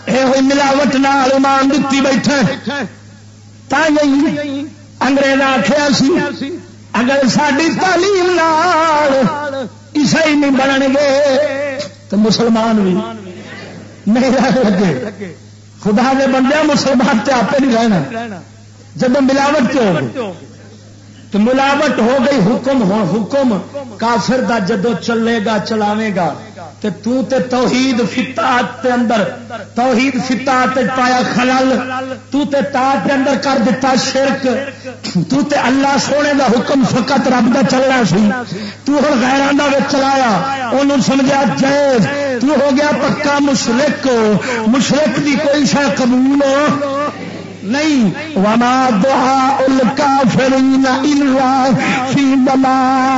یہ ملاوٹ نال ایمان دتی بیٹھے۔ انگریز آخیا سی، اگر ساری تعلیم نال عیسائی نہیں بنن گے تو مسلمان بھی نہیں رہ لگے۔ خدا کے بندے، مسلمان تے آپ نہیں رہنا۔ جب ملاوٹ کیوں تو ملاوٹ ہو گئی حکم ہو حکم کافر دا جدو چلے گا، چلاوے گا۔ تے تو تے توحید فتاحت تے اندر، توحید فتاحت پایا خلل۔ تو تے تاج تے اندر کر دیتا شرک۔ تو تے اللہ سونے دا حکم فقط رب دا چلنا سی۔ تو ہن غیراں دا وچ چلایا۔ اونوں سمجھا جائز۔ تو ہو گیا پکا مشرک۔ مشرک دی کوئی شے قبول ہو؟ نہیں۔ وما دعا الکافرین الا فی اللہ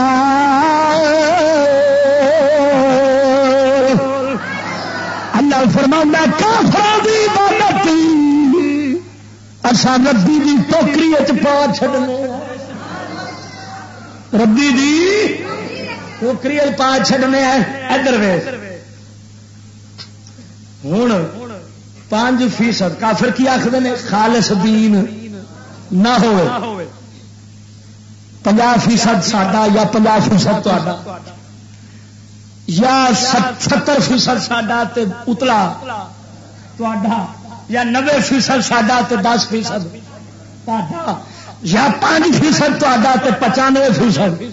فرما کافر دی عبادت اصا ربی دی ٹوکری پا چڈنے ربی دی ٹوکری پا چڈنے ادھر ہوں پانچ فیصد۔ کافر کی آخر نے؟ خالص دین۔ نہ ہو پناہ فیصد ساڈا یا پناہ فیصد تا یا ستر فیصد ساڈا اتلا تا یا نبے فیصد ساڈا دس فیصد یا پانچ فیصد تا پچانوے فیصد۔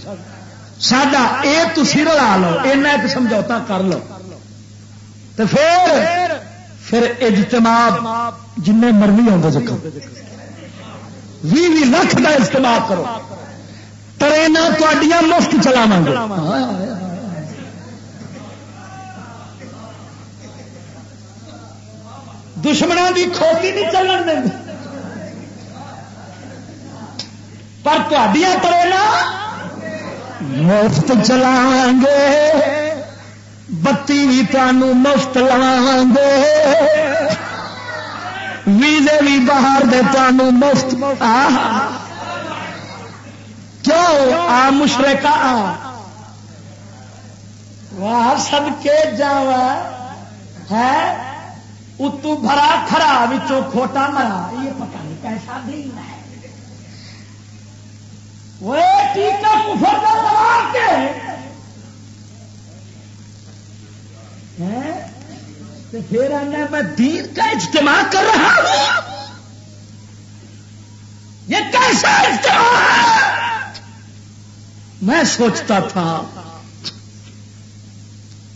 ساڈا یہ تھی رلا لو ایک سمجھوتا کر لو۔ تو پھر پھر اجتماع جن مرضی آتے جگہ بھی لاکھ کا اجتماع کرو۔ ٹرین تڈیا مفت چلاو گے۔ دشمنوں کی کھوتی نہیں چلن دیں پر تڈیا ٹرین مفت چلا گے۔ بتی بھی تمہوں مفت لوا گے ویزے بھی باہر دے تمہوں مفت کیوں آ مشرقہ واہ سب کے جا ہے اتو بھرا کھرا بچوں کھوٹا مرا یہ پتا نہیں کیسا دین ہے وہ ٹیکا کفر کا لگا کے پھر آنا میں دین کا اجتماع کر رہا ہوں۔ یہ کیسا اجتماع ہے؟ میں سوچتا تھا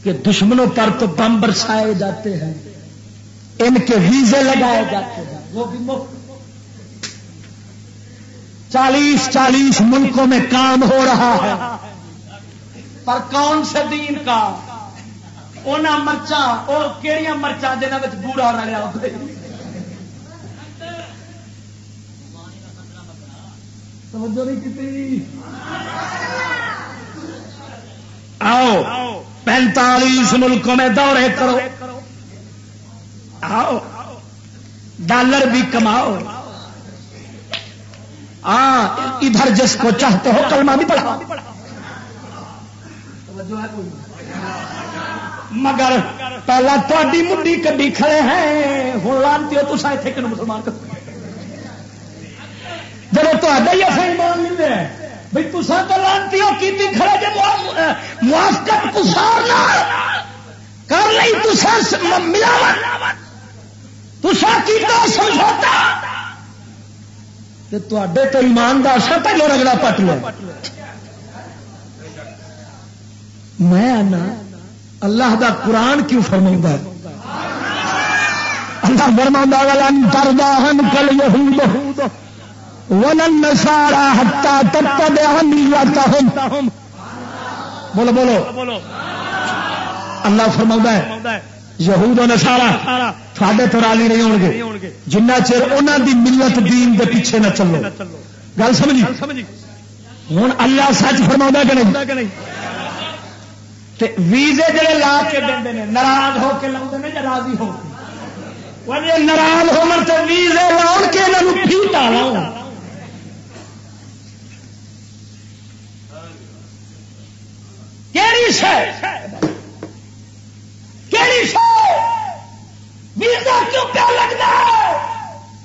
کہ دشمنوں پر تو بم برسائے جاتے ہیں، ان کے ویزے لگائے جاتے ہیں، وہ بھی مفت۔ چالیس چالیس ملکوں میں کام ہو رہا ہے۔ پر کون سے دین کا؟ انہاں مرچا وہ کہڑی مرچا جہاں بوڑا رلیا ہوے توجہ نہیں کیتی۔ آؤ، پینتالیس ملکوں میں دورے کرو۔ آؤ، ڈالر بھی کماؤ۔ ہاں ادھر جس کو چاہتے ہو کلمہ بھی پڑھا مگر پہلا تاری مڈی کبھی کھڑے ہیں۔ ہوں لانتی ہو تو اتنے کن مسلمان کر جب ہی ایمان ملے بھائی تسا تو لانتی ہو کی کھڑے جب موافقت کسار کر لی تسا ملاوٹ۔ تسا کی سمجھوتا؟ تو ایماندار سا پہلو رگڑا پٹ لو میں آنا اللہ دا قرآن کیوں فرما ہے؟ اللہ فرما تردا ہن کل یہود ولن نسارا تتبع بولو بولو۔ اللہ فرما ہے یہود و نسارا تھوڑے تو راضی نہیں ہو گے جنہ چر انہوں دی ملت دین دے پیچھے نہ چلو۔ گل سمجھی؟ ہوں اللہ سچ فرما کہ نہیں؟ ویزے جڑے لا کے دے ناراض ہو کے لاؤ یا راضی ہو کے؟ ناراض ہو تو ویزے لاؤ کے انہوں پھیٹ لاؤ کیڑی شہ کیڑی شہ ویزا کیوں پیا لگتا ہے؟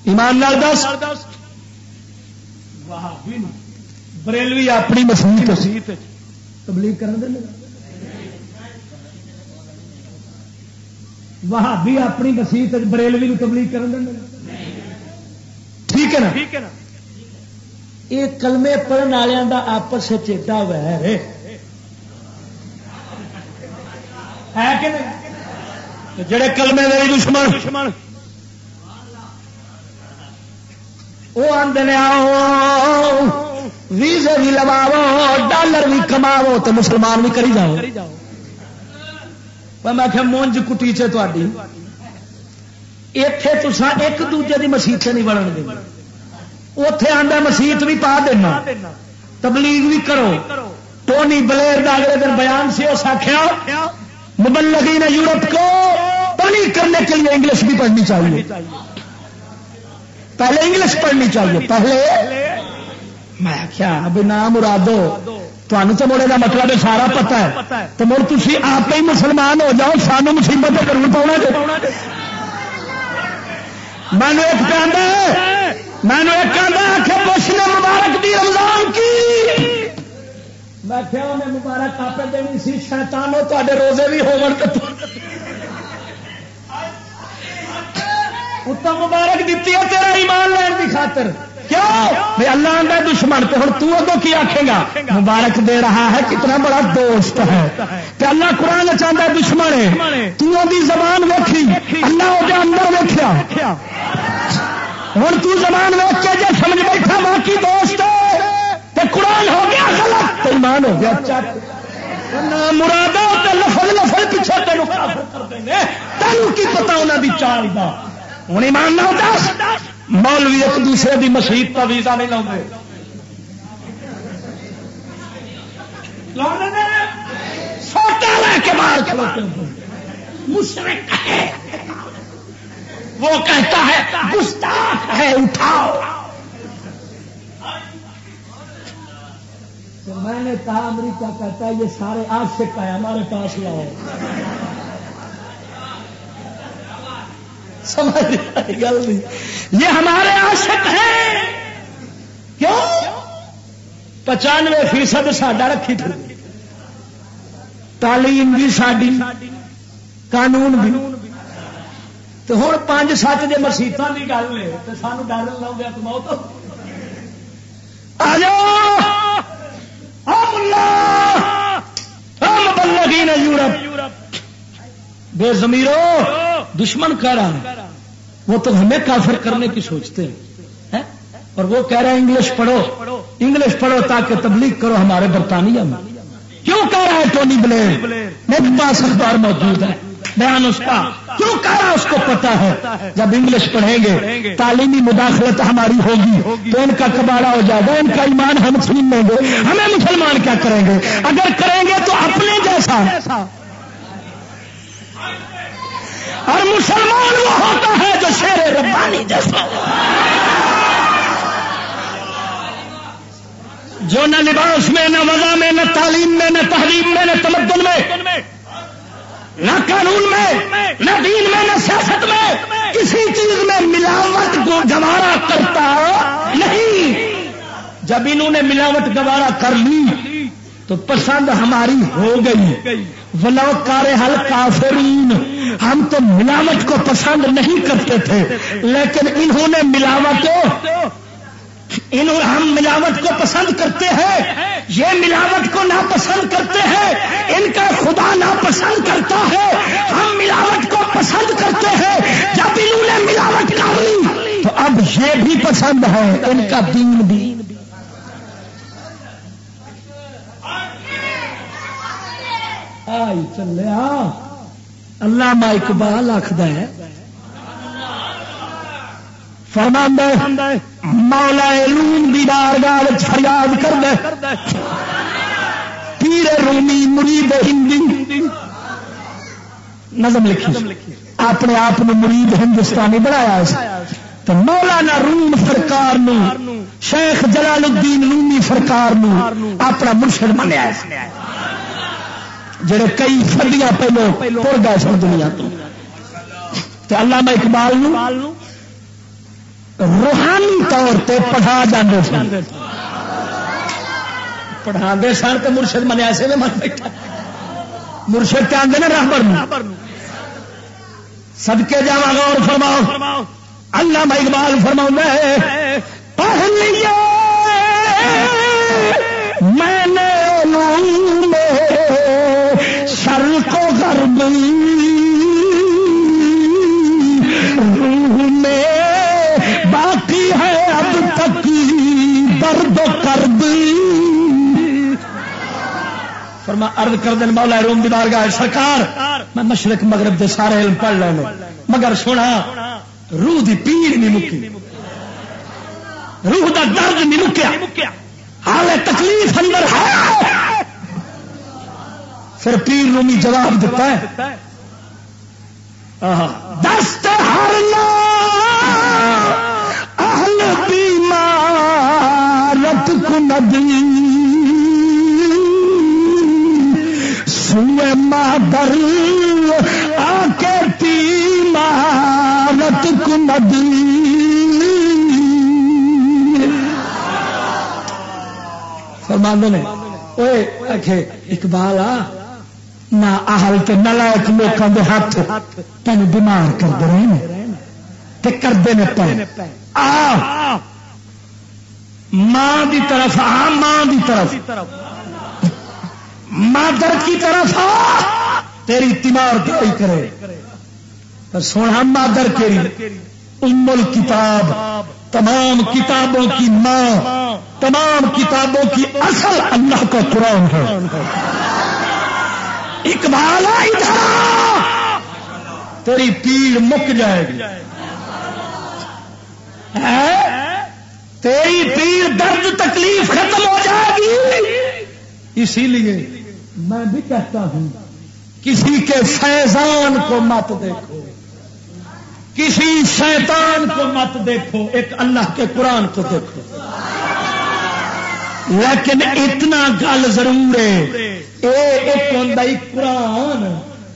ایمان لال دس۔ بریلوی اپنی مسیح تبلیغ کرنے وہاں بھی اپنی مسیح بریلوی تبلیغ کرنے ٹھیک ہے نا؟ ٹھیک ہے نا؟ یہ کلمے پڑھنے والوں کا آپس چیٹا ویر ہے۔ کہ نہیں؟ جڑے کلمے میری دشمن۔ دشمن۔ وہ آدھے آؤ ویزے بھی لواو ڈالر بھی کماو تو مسلمان بھی کری جاؤ۔ میں کہ مونج کٹیچے تھی اتے تسا ایک دوجے کی مسیت نہیں بڑھن دیں اتے آدھا مسیت بھی پا دینا تبلیغ بھی کرو ٹونی بلیر کا اگلے دن بیان سے اس آخیا مبلغین یورپ کو تبلیغ کرنے کے لیے انگلش بھی پڑھنی چاہیے پہلے انگلش پڑھنی چاہیے پہلے میں کیا ابھی نام مرادو تمہیں تو مڑے کا مطلب سارا پتا ہے۔ تو مڑ تھی آپ ہی مسلمان ہو جاؤ، سانو مصیبت ضرور پاؤنا جی۔ میں نے ایک کہہ میں نے ایک کہہ بش نے مبارک دی رمضان کی۔ میں کیا انہیں مبارک آپ دینی سی شیطانو تے روزے بھی ہو مبارک دیتی ہے تیرا ایمان لین کی خاطر۔ کیوں؟ اللہ آدھا دشمن تو ہوں تو اگوں کی آخے گا؟ مبارک دے رہا ہے، کتنا بڑا دوست ہے۔ کہ اللہ قرآن چاہتا ہے، دشمن ہے، تو دی زبان ویکھی، اللہ وہ اندر ویکیا ہوں تو زبان ویک کے جی سمجھ بیٹھا، باقی دوست قرآن ہو گیا غلط ایمان ہو گیا۔ مراد لفظ لفظ پیچھے تینوں تینوں کی پتا انہوں کی چال کا ہوں ایمان نہ ہوتا مولوی ایک دوسرے کی مسیح کا ویزا نہیں لے کے وہ کہتا ہے، گستاخ ہے، اٹھاؤ۔ میں نے کہا، امریکہ کہتا ہے، یہ سارے آشک ہے ہمارے پاس لاؤ۔ سمجھ گل نہیں۔ یہ ہمارے عاشق ہیں۔ کیوں؟ پچانوے فیصد ساڈا رکھی تھی۔ تعلیم بھی ساری قانون بھی۔ تو ہوں پانچ سات جی مسیطا کی گل ہے، تو سان ڈر لو گیا تو موت آ جاؤ۔ یورپ۔ بے زمیروں دشمن کہہ رہا ہے۔ وہ تو ہمیں کافر کرنے کی سوچتے ہیں۔ اور وہ کہہ رہے ہیں انگلش پڑھو۔ انگلش پڑھو تاکہ تبلیغ کرو ہمارے برطانیہ میں۔ کیوں کہہ رہا ہے ٹونی بلیر؟ میرے پاس اخبار موجود ہے۔ بیان اس کا۔ کیوں کہہ رہا اس کو پتا ہے؟ جب انگلش پڑھیں گے، تعلیمی مداخلت ہماری ہوگی۔ تو ان کا کباڑا ہو جائے گا، ان کا ایمان ہم چھین لیں گے۔ ہمیں مسلمان کیا کریں گے؟ اگر کریں گے تو اپنے جیسا۔ اور مسلمان وہ ہوتا ہے جو شیر ربانی جیسا جو نہ لباس میں، نہ وضع میں، نہ تعلیم میں، نہ تحریم میں، نہ تمدن میں، نہ قانون میں، نہ دین میں، نہ سیاست میں کسی چیز میں ملاوٹ کو گوارا کرتا نہیں۔ جب انہوں نے ملاوٹ گوارا کر لی تو پسند ہماری ہو گئی۔ ولو کار حل کافرین ہم تو ملاوٹ کو پسند نہیں کرتے تھے، لیکن انہوں نے ملاوٹ انہوں ہم ملاوٹ کو پسند کرتے ہیں۔ یہ ملاوٹ کو ناپسند کرتے ہیں، ان کا خدا ناپسند کرتا ہے۔ ہم ملاوٹ کو پسند کرتے ہیں۔ جب انہوں نے ملاوٹ کر لی تو اب یہ بھی پسند ہے، ان کا دین بھی آئی چلیا۔ اللہ اقبال آخد ہے۔ فرماندہ مولا علوم دی بارگاہ فریاد کر دے پیر رومی مرید ہندی۔ نظم لکھی۔ اپنے آپ مرید ہندوستانی بنایا تو مولانا روم سرکار شیخ جلال الدین رومی سرکار اپنا مرشد منیا جڑے کئی سدیاں پہلو تر گئے سن دنیا تو۔ علامہ اقبال روحانی طور پہ پڑھا جاندے سن۔ پڑھا سن تو مرشد منیا سے من بیٹھا۔ مرشد کے آدھے رابر سدکے جا غور فرماؤ۔ اللہ اقبال فرما پڑھ لیے میں نے سر کو گرب فرما ارد کر دین مولا روم دیوار گاہ سرکار، میں مشرق مغرب دے سارے علم پڑھ لے مگر سونا، روح دی پیڑ نہیں مکی۔ روح دا درد نہیں مکیا۔ حال تکلیف اندر ہے۔ پھر پیر رومی جواب دیتا ہے۔ دست ہر اہل بیمارت کو ندی سوئے مادر آ کے پی مارت کمدی فرماندے نے اکھے، اقبال آ نہ آہل تے نلائک لوگوں کے ہاتھ تین بیمار کرتے رہے تے کرتے نے پہ آ ماں دی طرف آ ماں دی طرف مادر کی طرف آ تیری تیمار دائی کرے سونا مادر کیری ام الکتاب تمام کتابوں کی ماں تمام کتابوں کی اصل اللہ کا قرآن ہے اقبال تیری پیڑ مک جائے گی۔ تیری پیڑ درد تکلیف ختم ہو جائے گی۔ اسی لیے میں بھی کہتا ہوں، کسی کے فیضان کو مت دیکھو۔ کسی شیطان کو مت دیکھو، ایک اللہ کے قرآن کو دیکھو۔ لیکن اتنا گل ضرور ہے۔ ایک ہوں قرآن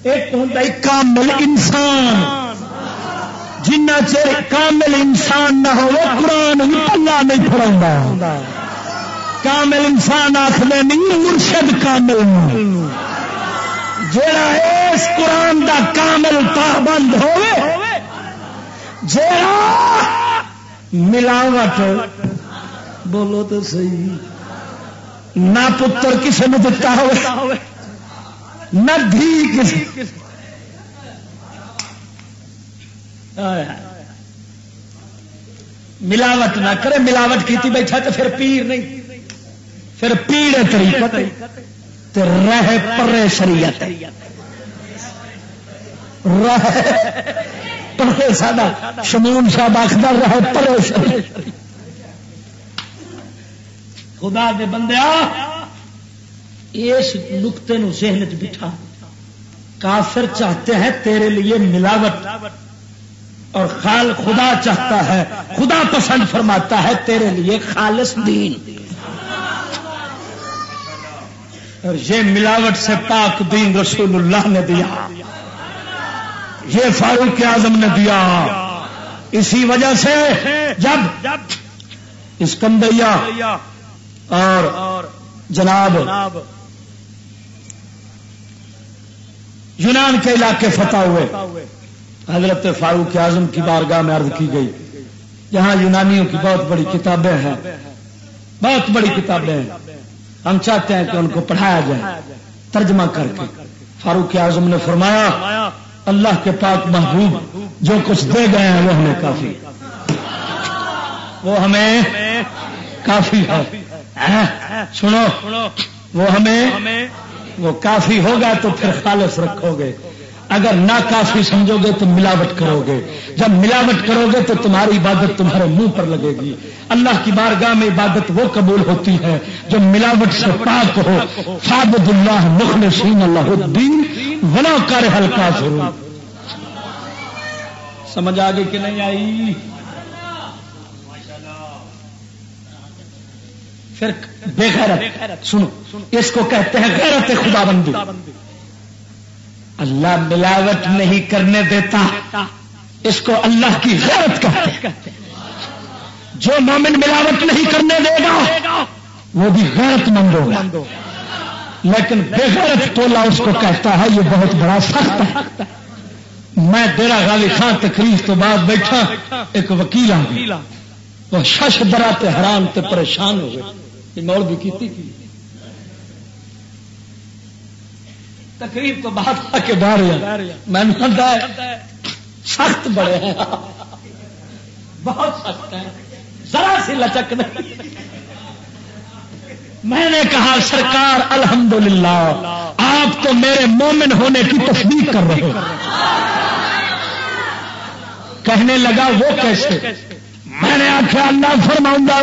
ایک ہوں کامل انسان۔ جنہ چر کامل انسان نہ ہو قرآن بھی پلا نہیں پڑا کامل انسان آخر نہیں مرشد کامل جڑا اس قرآن دا کامل پابند ہو ملاوٹ بولو تو صحیح۔ نہ پتر کسی نے دتا ہو نہ دھی کسی ملاوٹ نہ کرے، ملاوٹ کی بیٹھا تو پھر پیر نہیں۔ پھر پیڑ طریقت رہ پرے شریعت رہ پرے سادہ شمون صاحب آخر رہ پرے شریعت خدا دے بندے اس نقطے نو ذہن چ بٹھا۔ کافر چاہتے ہیں تیرے لیے ملاوٹ اور خال خدا چاہتا ہے خدا پسند فرماتا ہے تیرے لیے خالص دین۔ اور یہ ملاوٹ سے پاک دین رسول اللہ نے دیا۔ یہ فاروق اعظم نے دیا۔ اسی وجہ سے جب اسکندیا اور جناب یونان کے علاقے فتح ہوئے۔ حضرت فاروق اعظم کی بارگاہ میں عرض کی گئی۔ جہاں یونانیوں کی بہت بڑی کتابیں ہیں۔ بہت بڑی کتابیں ہیں۔ ہم چاہتے ہیں کہ ان کو پڑھایا جائے۔ ترجمہ کر کے۔ فاروق اعظم نے فرمایا، اللہ کے پاک محبوب جو کچھ دے گئے ہیں وہ ہمیں کافی۔ وہ ہمیں کافی ہے۔ سنو، وہ ہمیں، وہ کافی ہوگا تو پھر خالص رکھو گے۔ اگر نہ کافی سمجھو گے تو ملاوٹ کرو گے۔ جب ملاوٹ کرو گے تو تمہاری عبادت تمہارے منہ پر لگے گی۔ اللہ کی بارگاہ میں عبادت وہ قبول ہوتی ہے جو ملاوٹ سے پاک ہو۔ فابد اللہ مخلصین اللہ الدین ولا کر ہلکا ضرور سمجھ آ گئی کہ نہیں آئی؟ پھر بے غیرت سنو، اس کو کہتے ہیں غیرت خدا بندی اللہ ملاوٹ نہیں کرنے دیتا، اس کو اللہ کی غیرت کہتے ہیں۔ جو مومن ملاوٹ نہیں کرنے دے گا، وہ بھی غیرت مند ہوگا۔ لیکن بے غیرت ٹولا اس کو کہتا ہے، یہ بہت بڑا سخت ہے۔ میں ڈیرا غالی خان تقریر تو بعد بیٹھا، ایک وکیل آ وہ شش درا حرام تے پریشان ہو گئے۔ مول بھی کی تقریب تو بات آ کے باہر میں سخت بڑے ہیں۔ بہت سخت ہے ذرا سی لچک نہیں۔ میں نے کہا، سرکار، الحمدللہ، آپ تو میرے مومن ہونے کی تصدیق کر رہے کہنے لگا، وہ کیسے؟ میں نے آخیا اللہ فرماؤں گا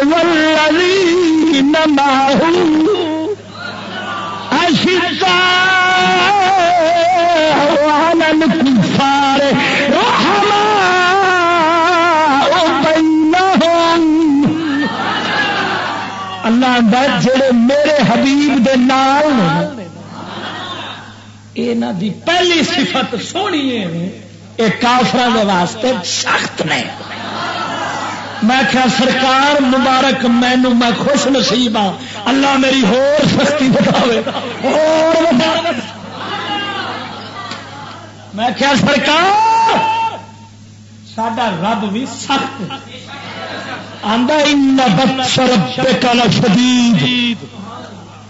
اللہ جڑے میرے حبیب دے نال دی پہلی صفت سونی ہے یہ کافر واسطے سخت نے۔ میں کیا سرکار مبارک، مینو میں خوش نصیب ہوں اللہ میری ہور سختی بتاوے۔ اور میں کیا سرکار سڈا رب بھی سخت شدید۔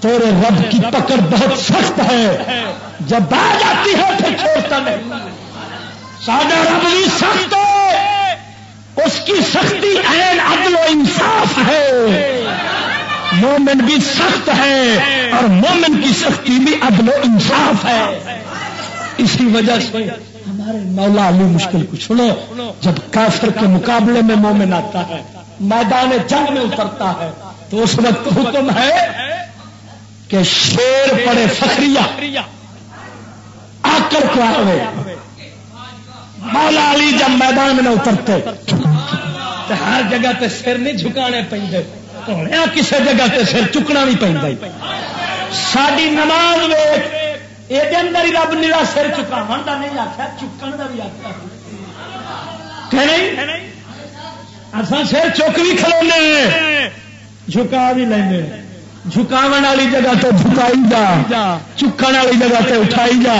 تیرے رب کی پکڑ بہت سخت ہے۔ جب آ جاتی ہے پھر چھوڑتا نہیں۔ سادہ رب بھی سخت ہے۔ اس کی سختی عین عدل و انصاف ہے۔ مومن بھی سخت ہے اور مومن کی سختی بھی عدل و انصاف ہے۔ اسی وجہ سے ہمارے مولا علی مشکل کو سنو جب کافر کے مقابلے میں مومن آتا ہے، میدان جنگ میں اترتا ہے، تو اس وقت حکم ہے کہ شیر پڑے فخری آ کر کیا مولا علی جب میدان میں اترتے۔ تو ہر جگہ تے سر نہیں جھکانے پہ کسی جگہ تے سر چکنا نہیں پہ ساری نماز یہ اندر ہی رب نیلا سر چکاو کا نہیں آخیا چکن کا بھی آخیا اصل سر چک بھی کھلونے جھکا بھی لیں جھکاو والی جگہ تو جھکائی جا۔ چکن والی جگہ تے اٹھائی جا۔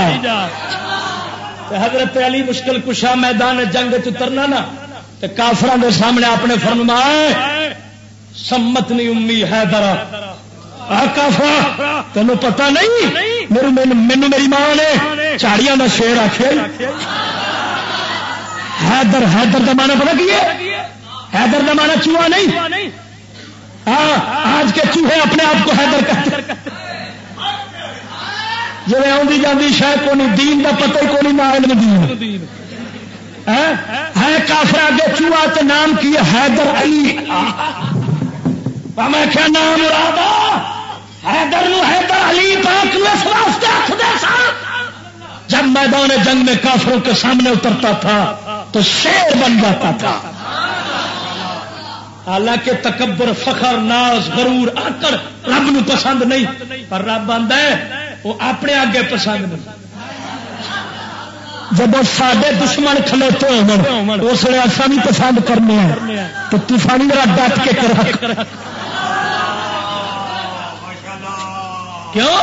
حضرت علی مشکل کشا میدان جنگ چترنا نا تو کافران کے سامنے اپنے فرمائے، سمت نہیں امی ہے درا کافا تینوں پتا نہیں؟ مینو میری ماں نے چاڑیاں کا شیر آخے حیدر حیدر کا مانا پتا کی ہے؟ حیدر کا مانا چوہا نہیں۔ ہاں آج کے چوہے اپنے آپ کو حیدر کہتے جی آدھی جاتی شاید کو نہیں، دین کا پتہ ہی کو نہیں، نہ علم دین۔ ہے؟ کافر آگے چوہا تو نام کی حیدر علی۔ میں کیا نام ارادہ حیدر حیدر علی پاک اس واسطے جب میدان جنگ میں کافروں کے سامنے اترتا تھا تو شیر بن جاتا تھا۔ حالانکہ تکبر، فخر، ناز، غرور آکر رب نو پسند نہیں، پر رب آدھا ہے۔ وہ اپنے آگے پسند نہیں۔ جب سارے دشمن کھلوتے ہو اس لیے اصا بھی پسند کرنے ہیں تو تفانی میرا ڈٹ کے کر کیوں؟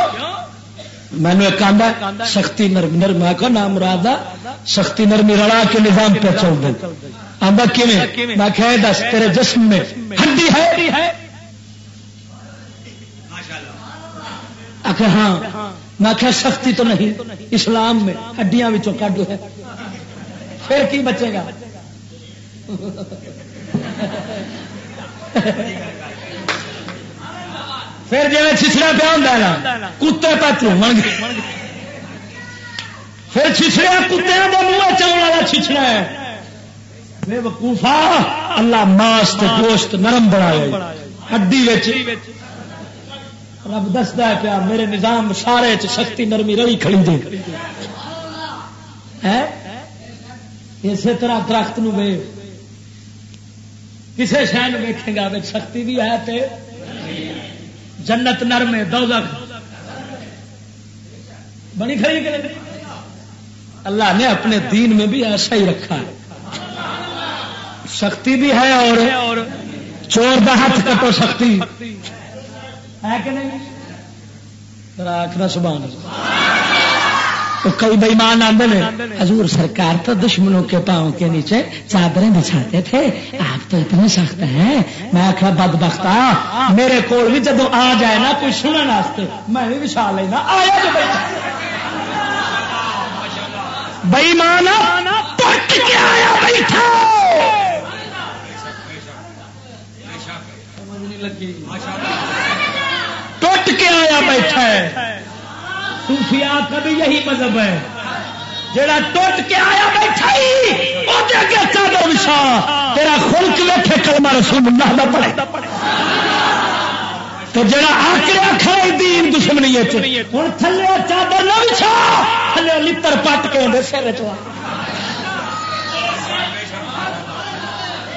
میں نے ایک سختی نرمی نرم کو نام مراد سختی نرمی رلا کے نظام پہ چل دیں میں کہ دس، تیرے جسم میں ہڈی ہے۔ ہاں میں کہ سختی تو نہیں، اسلام میں ہڈیاں کڈ ہے۔ پھر کی بچے گا؟ پھر جی چھچڑا پیا ہوں کتے پہ من گئے پھر چھچڑیا کتنے کا منہ چلنے والا چھچڑا ہے۔ بے وقوفا، اللہ ماس گوشت نرم بنا ہڈی رب دستا ہے پیا میرے نظام سارے شکتی نرمی رہی کھڑی دے اسی طرح درخت نو وے کسی شہر ویکے گا شکتی بھی ہے تے جنت نرم ہے دو بنی کھڑی کہ اللہ نے اپنے دین میں بھی ایسا ہی رکھا ہے۔ شکتی بھی ہے اور چور کا ہاتھ کٹو شکتی۔ ہے کہ نہیں؟ آخر سبحان تو کئی بےمان ہیں حضور سرکار تو دشمنوں کے پاؤں کے نیچے چادریں بچھاتے تھے۔ آپ تو اتنے سخت ہیں۔ میں آخر بد بختا میرے کو بھی جب آ جائے نا کوئی سننے واسطے میں بھی بچھا لینا۔ آیا جو بےمان آیا بیٹھا۔ لگی ٹوٹ کے آیا بیٹھا ہے. صوفیاء کا بھی یہی مذہب ہے. جڑا ٹوٹ کے آیا بیٹھا ہی چادر وشا تیرا خلق ویٹے کلمہ رسول اللہ دا پڑے تو جڑا آکڑیا کھڑے دین دشمنی ہوں تھلے چادر نہ بچھا، تھلے لتر پٹ کے اندر سر چوا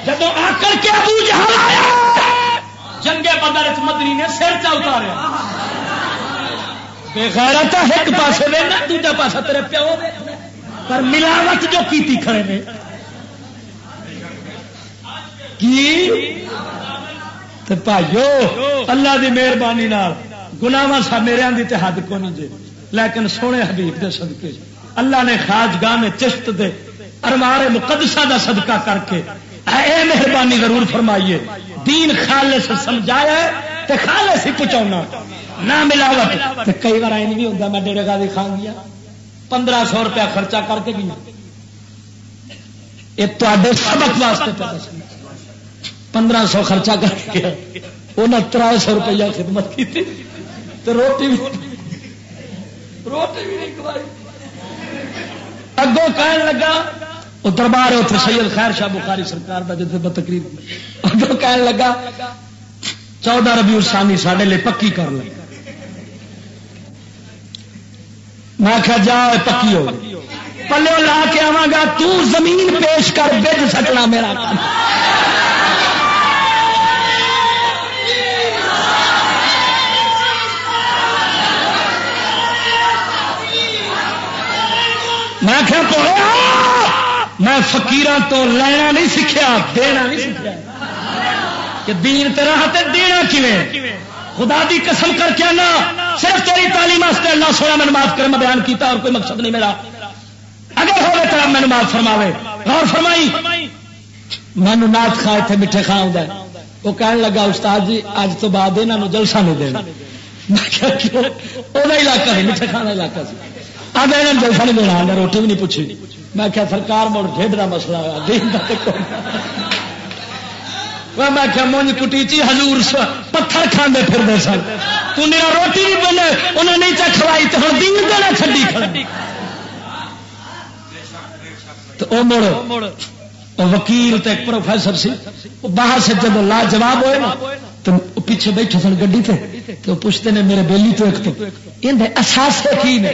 جب آکڑ کے ابو جہاں آیا، جنگے بدر مدنی نے سر چا اتاریا. بے غیرت ایک پاسے دینا دوجا پاسا تیرے پیو پر ملاوٹ جو کیتی کھڑے نے۔ کی؟ بھائیو، اللہ دی مہربانی گناوا سا میرے آدھی تے حد کو نہیں جے۔ لیکن سونے حبیب دے صدقے۔ اللہ نے خاج گاہ میں چشت دے ارمار مقدسہ دا صدقہ کر کے۔ اے مہربانی ضرور فرمائیے۔ دین خالص سمجھایا تے خالص ہی پہنچاؤنا نہ ملاوٹ. کئی بار این بھی ہوتا میں ڈیڑے گا کھان گیا۔ پندرہ سو روپیہ خرچہ کر کے گیا۔ یہ تے سبق واسطے پندرہ سو خرچہ کر کے انہیں تر سو روپیہ خدمت کی تو روٹی بھی روٹی بھی نہیں کھوائی۔ اگوں کہن لگا وہ دربار اتنے سید خیر شاہ بخاری سرکار کا جتنے بتقریب اگوں کہن لگا، چودہ ربیع ثانی سارے لیے پکی کر لیں میں کیا جا پکی ہو پلے لا کے آوا گا تو زمین پیش کر بج سکنا میرا میں کیا پڑھا میں فکیر تو لینا نہیں سیکھا دینا نہیں سیکھا کہ دین تیرا ہاتھ دینا کیویں خدا دی قسم کر کے آنا، صرف تیری تعلیم واسطے اللہ سونا میں معاف کر میں بیان کیتا اور کوئی مقصد نہیں میرا۔ اگر ہو تیرا میں معاف فرماوے۔ اور فرمائی۔ میں نات کھائے تھے میٹھے کھا ہوں وہ کہنے لگا، استاد جی اج تو بعد یہاں جلسہ نہیں دینا۔ وہ علاقہ نہیں، میٹھے کھانا علاقہ سی۔ اب یہاں جلسہ نہیں دینا روٹی بھی نہیں پوچھی۔ میں کیا سرکار مڑ ڈیڈ کا مسئلہ ہے میں کیا مونج کٹیچی حضور پتھر کھانے پھر سن تو میرا روٹی نہیں بنے انہیں نہیں چا کھوائی تو ہوں دین دینا چڈی کھڑی تو او مڑ وکیل تو ایک پروفیسر سی وہ باہر سے جب لا جواب ہوئے نا تو پیچھے بیٹھے سن گڈی تے تو پوچھتے ہیں میرے بیلی تو ایک تو ان احساس کی نے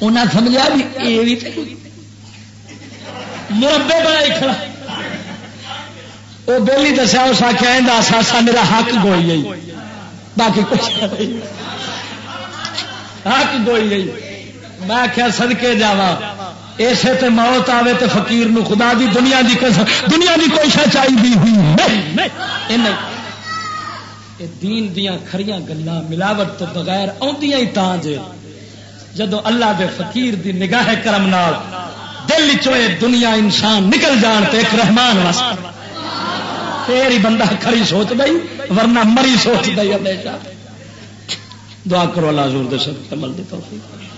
انہیں سمجھا بھی یہ بھی مربے بنا کھڑا وہ بولی دسیا، اس آخیا ساسا میرا حق گوئی گئی۔ باقی کچھ حق گوئی گئی۔ میں آخیا سدکے جا اسے تے موت آوے تے فقیر نو خدا دی دنیا دی قسم، دنیا دی کوئی شا چاہیے ہوئی دین دیا کھڑیاں گلا ملاوٹ تو بغیر آدی ہی تاں جے۔ جدو اللہ دے فقیر دی نگاہ کرم نال دل دل چوئے دنیا انسان نکل جان تے ایک رحمان واسطے۔ پھر ہی بندہ کھری سوچ دئی، ورنہ مری سوچ دئی ہمیشہ۔ دعا کرو اللہ حضور دے سب عمل دی توفیق۔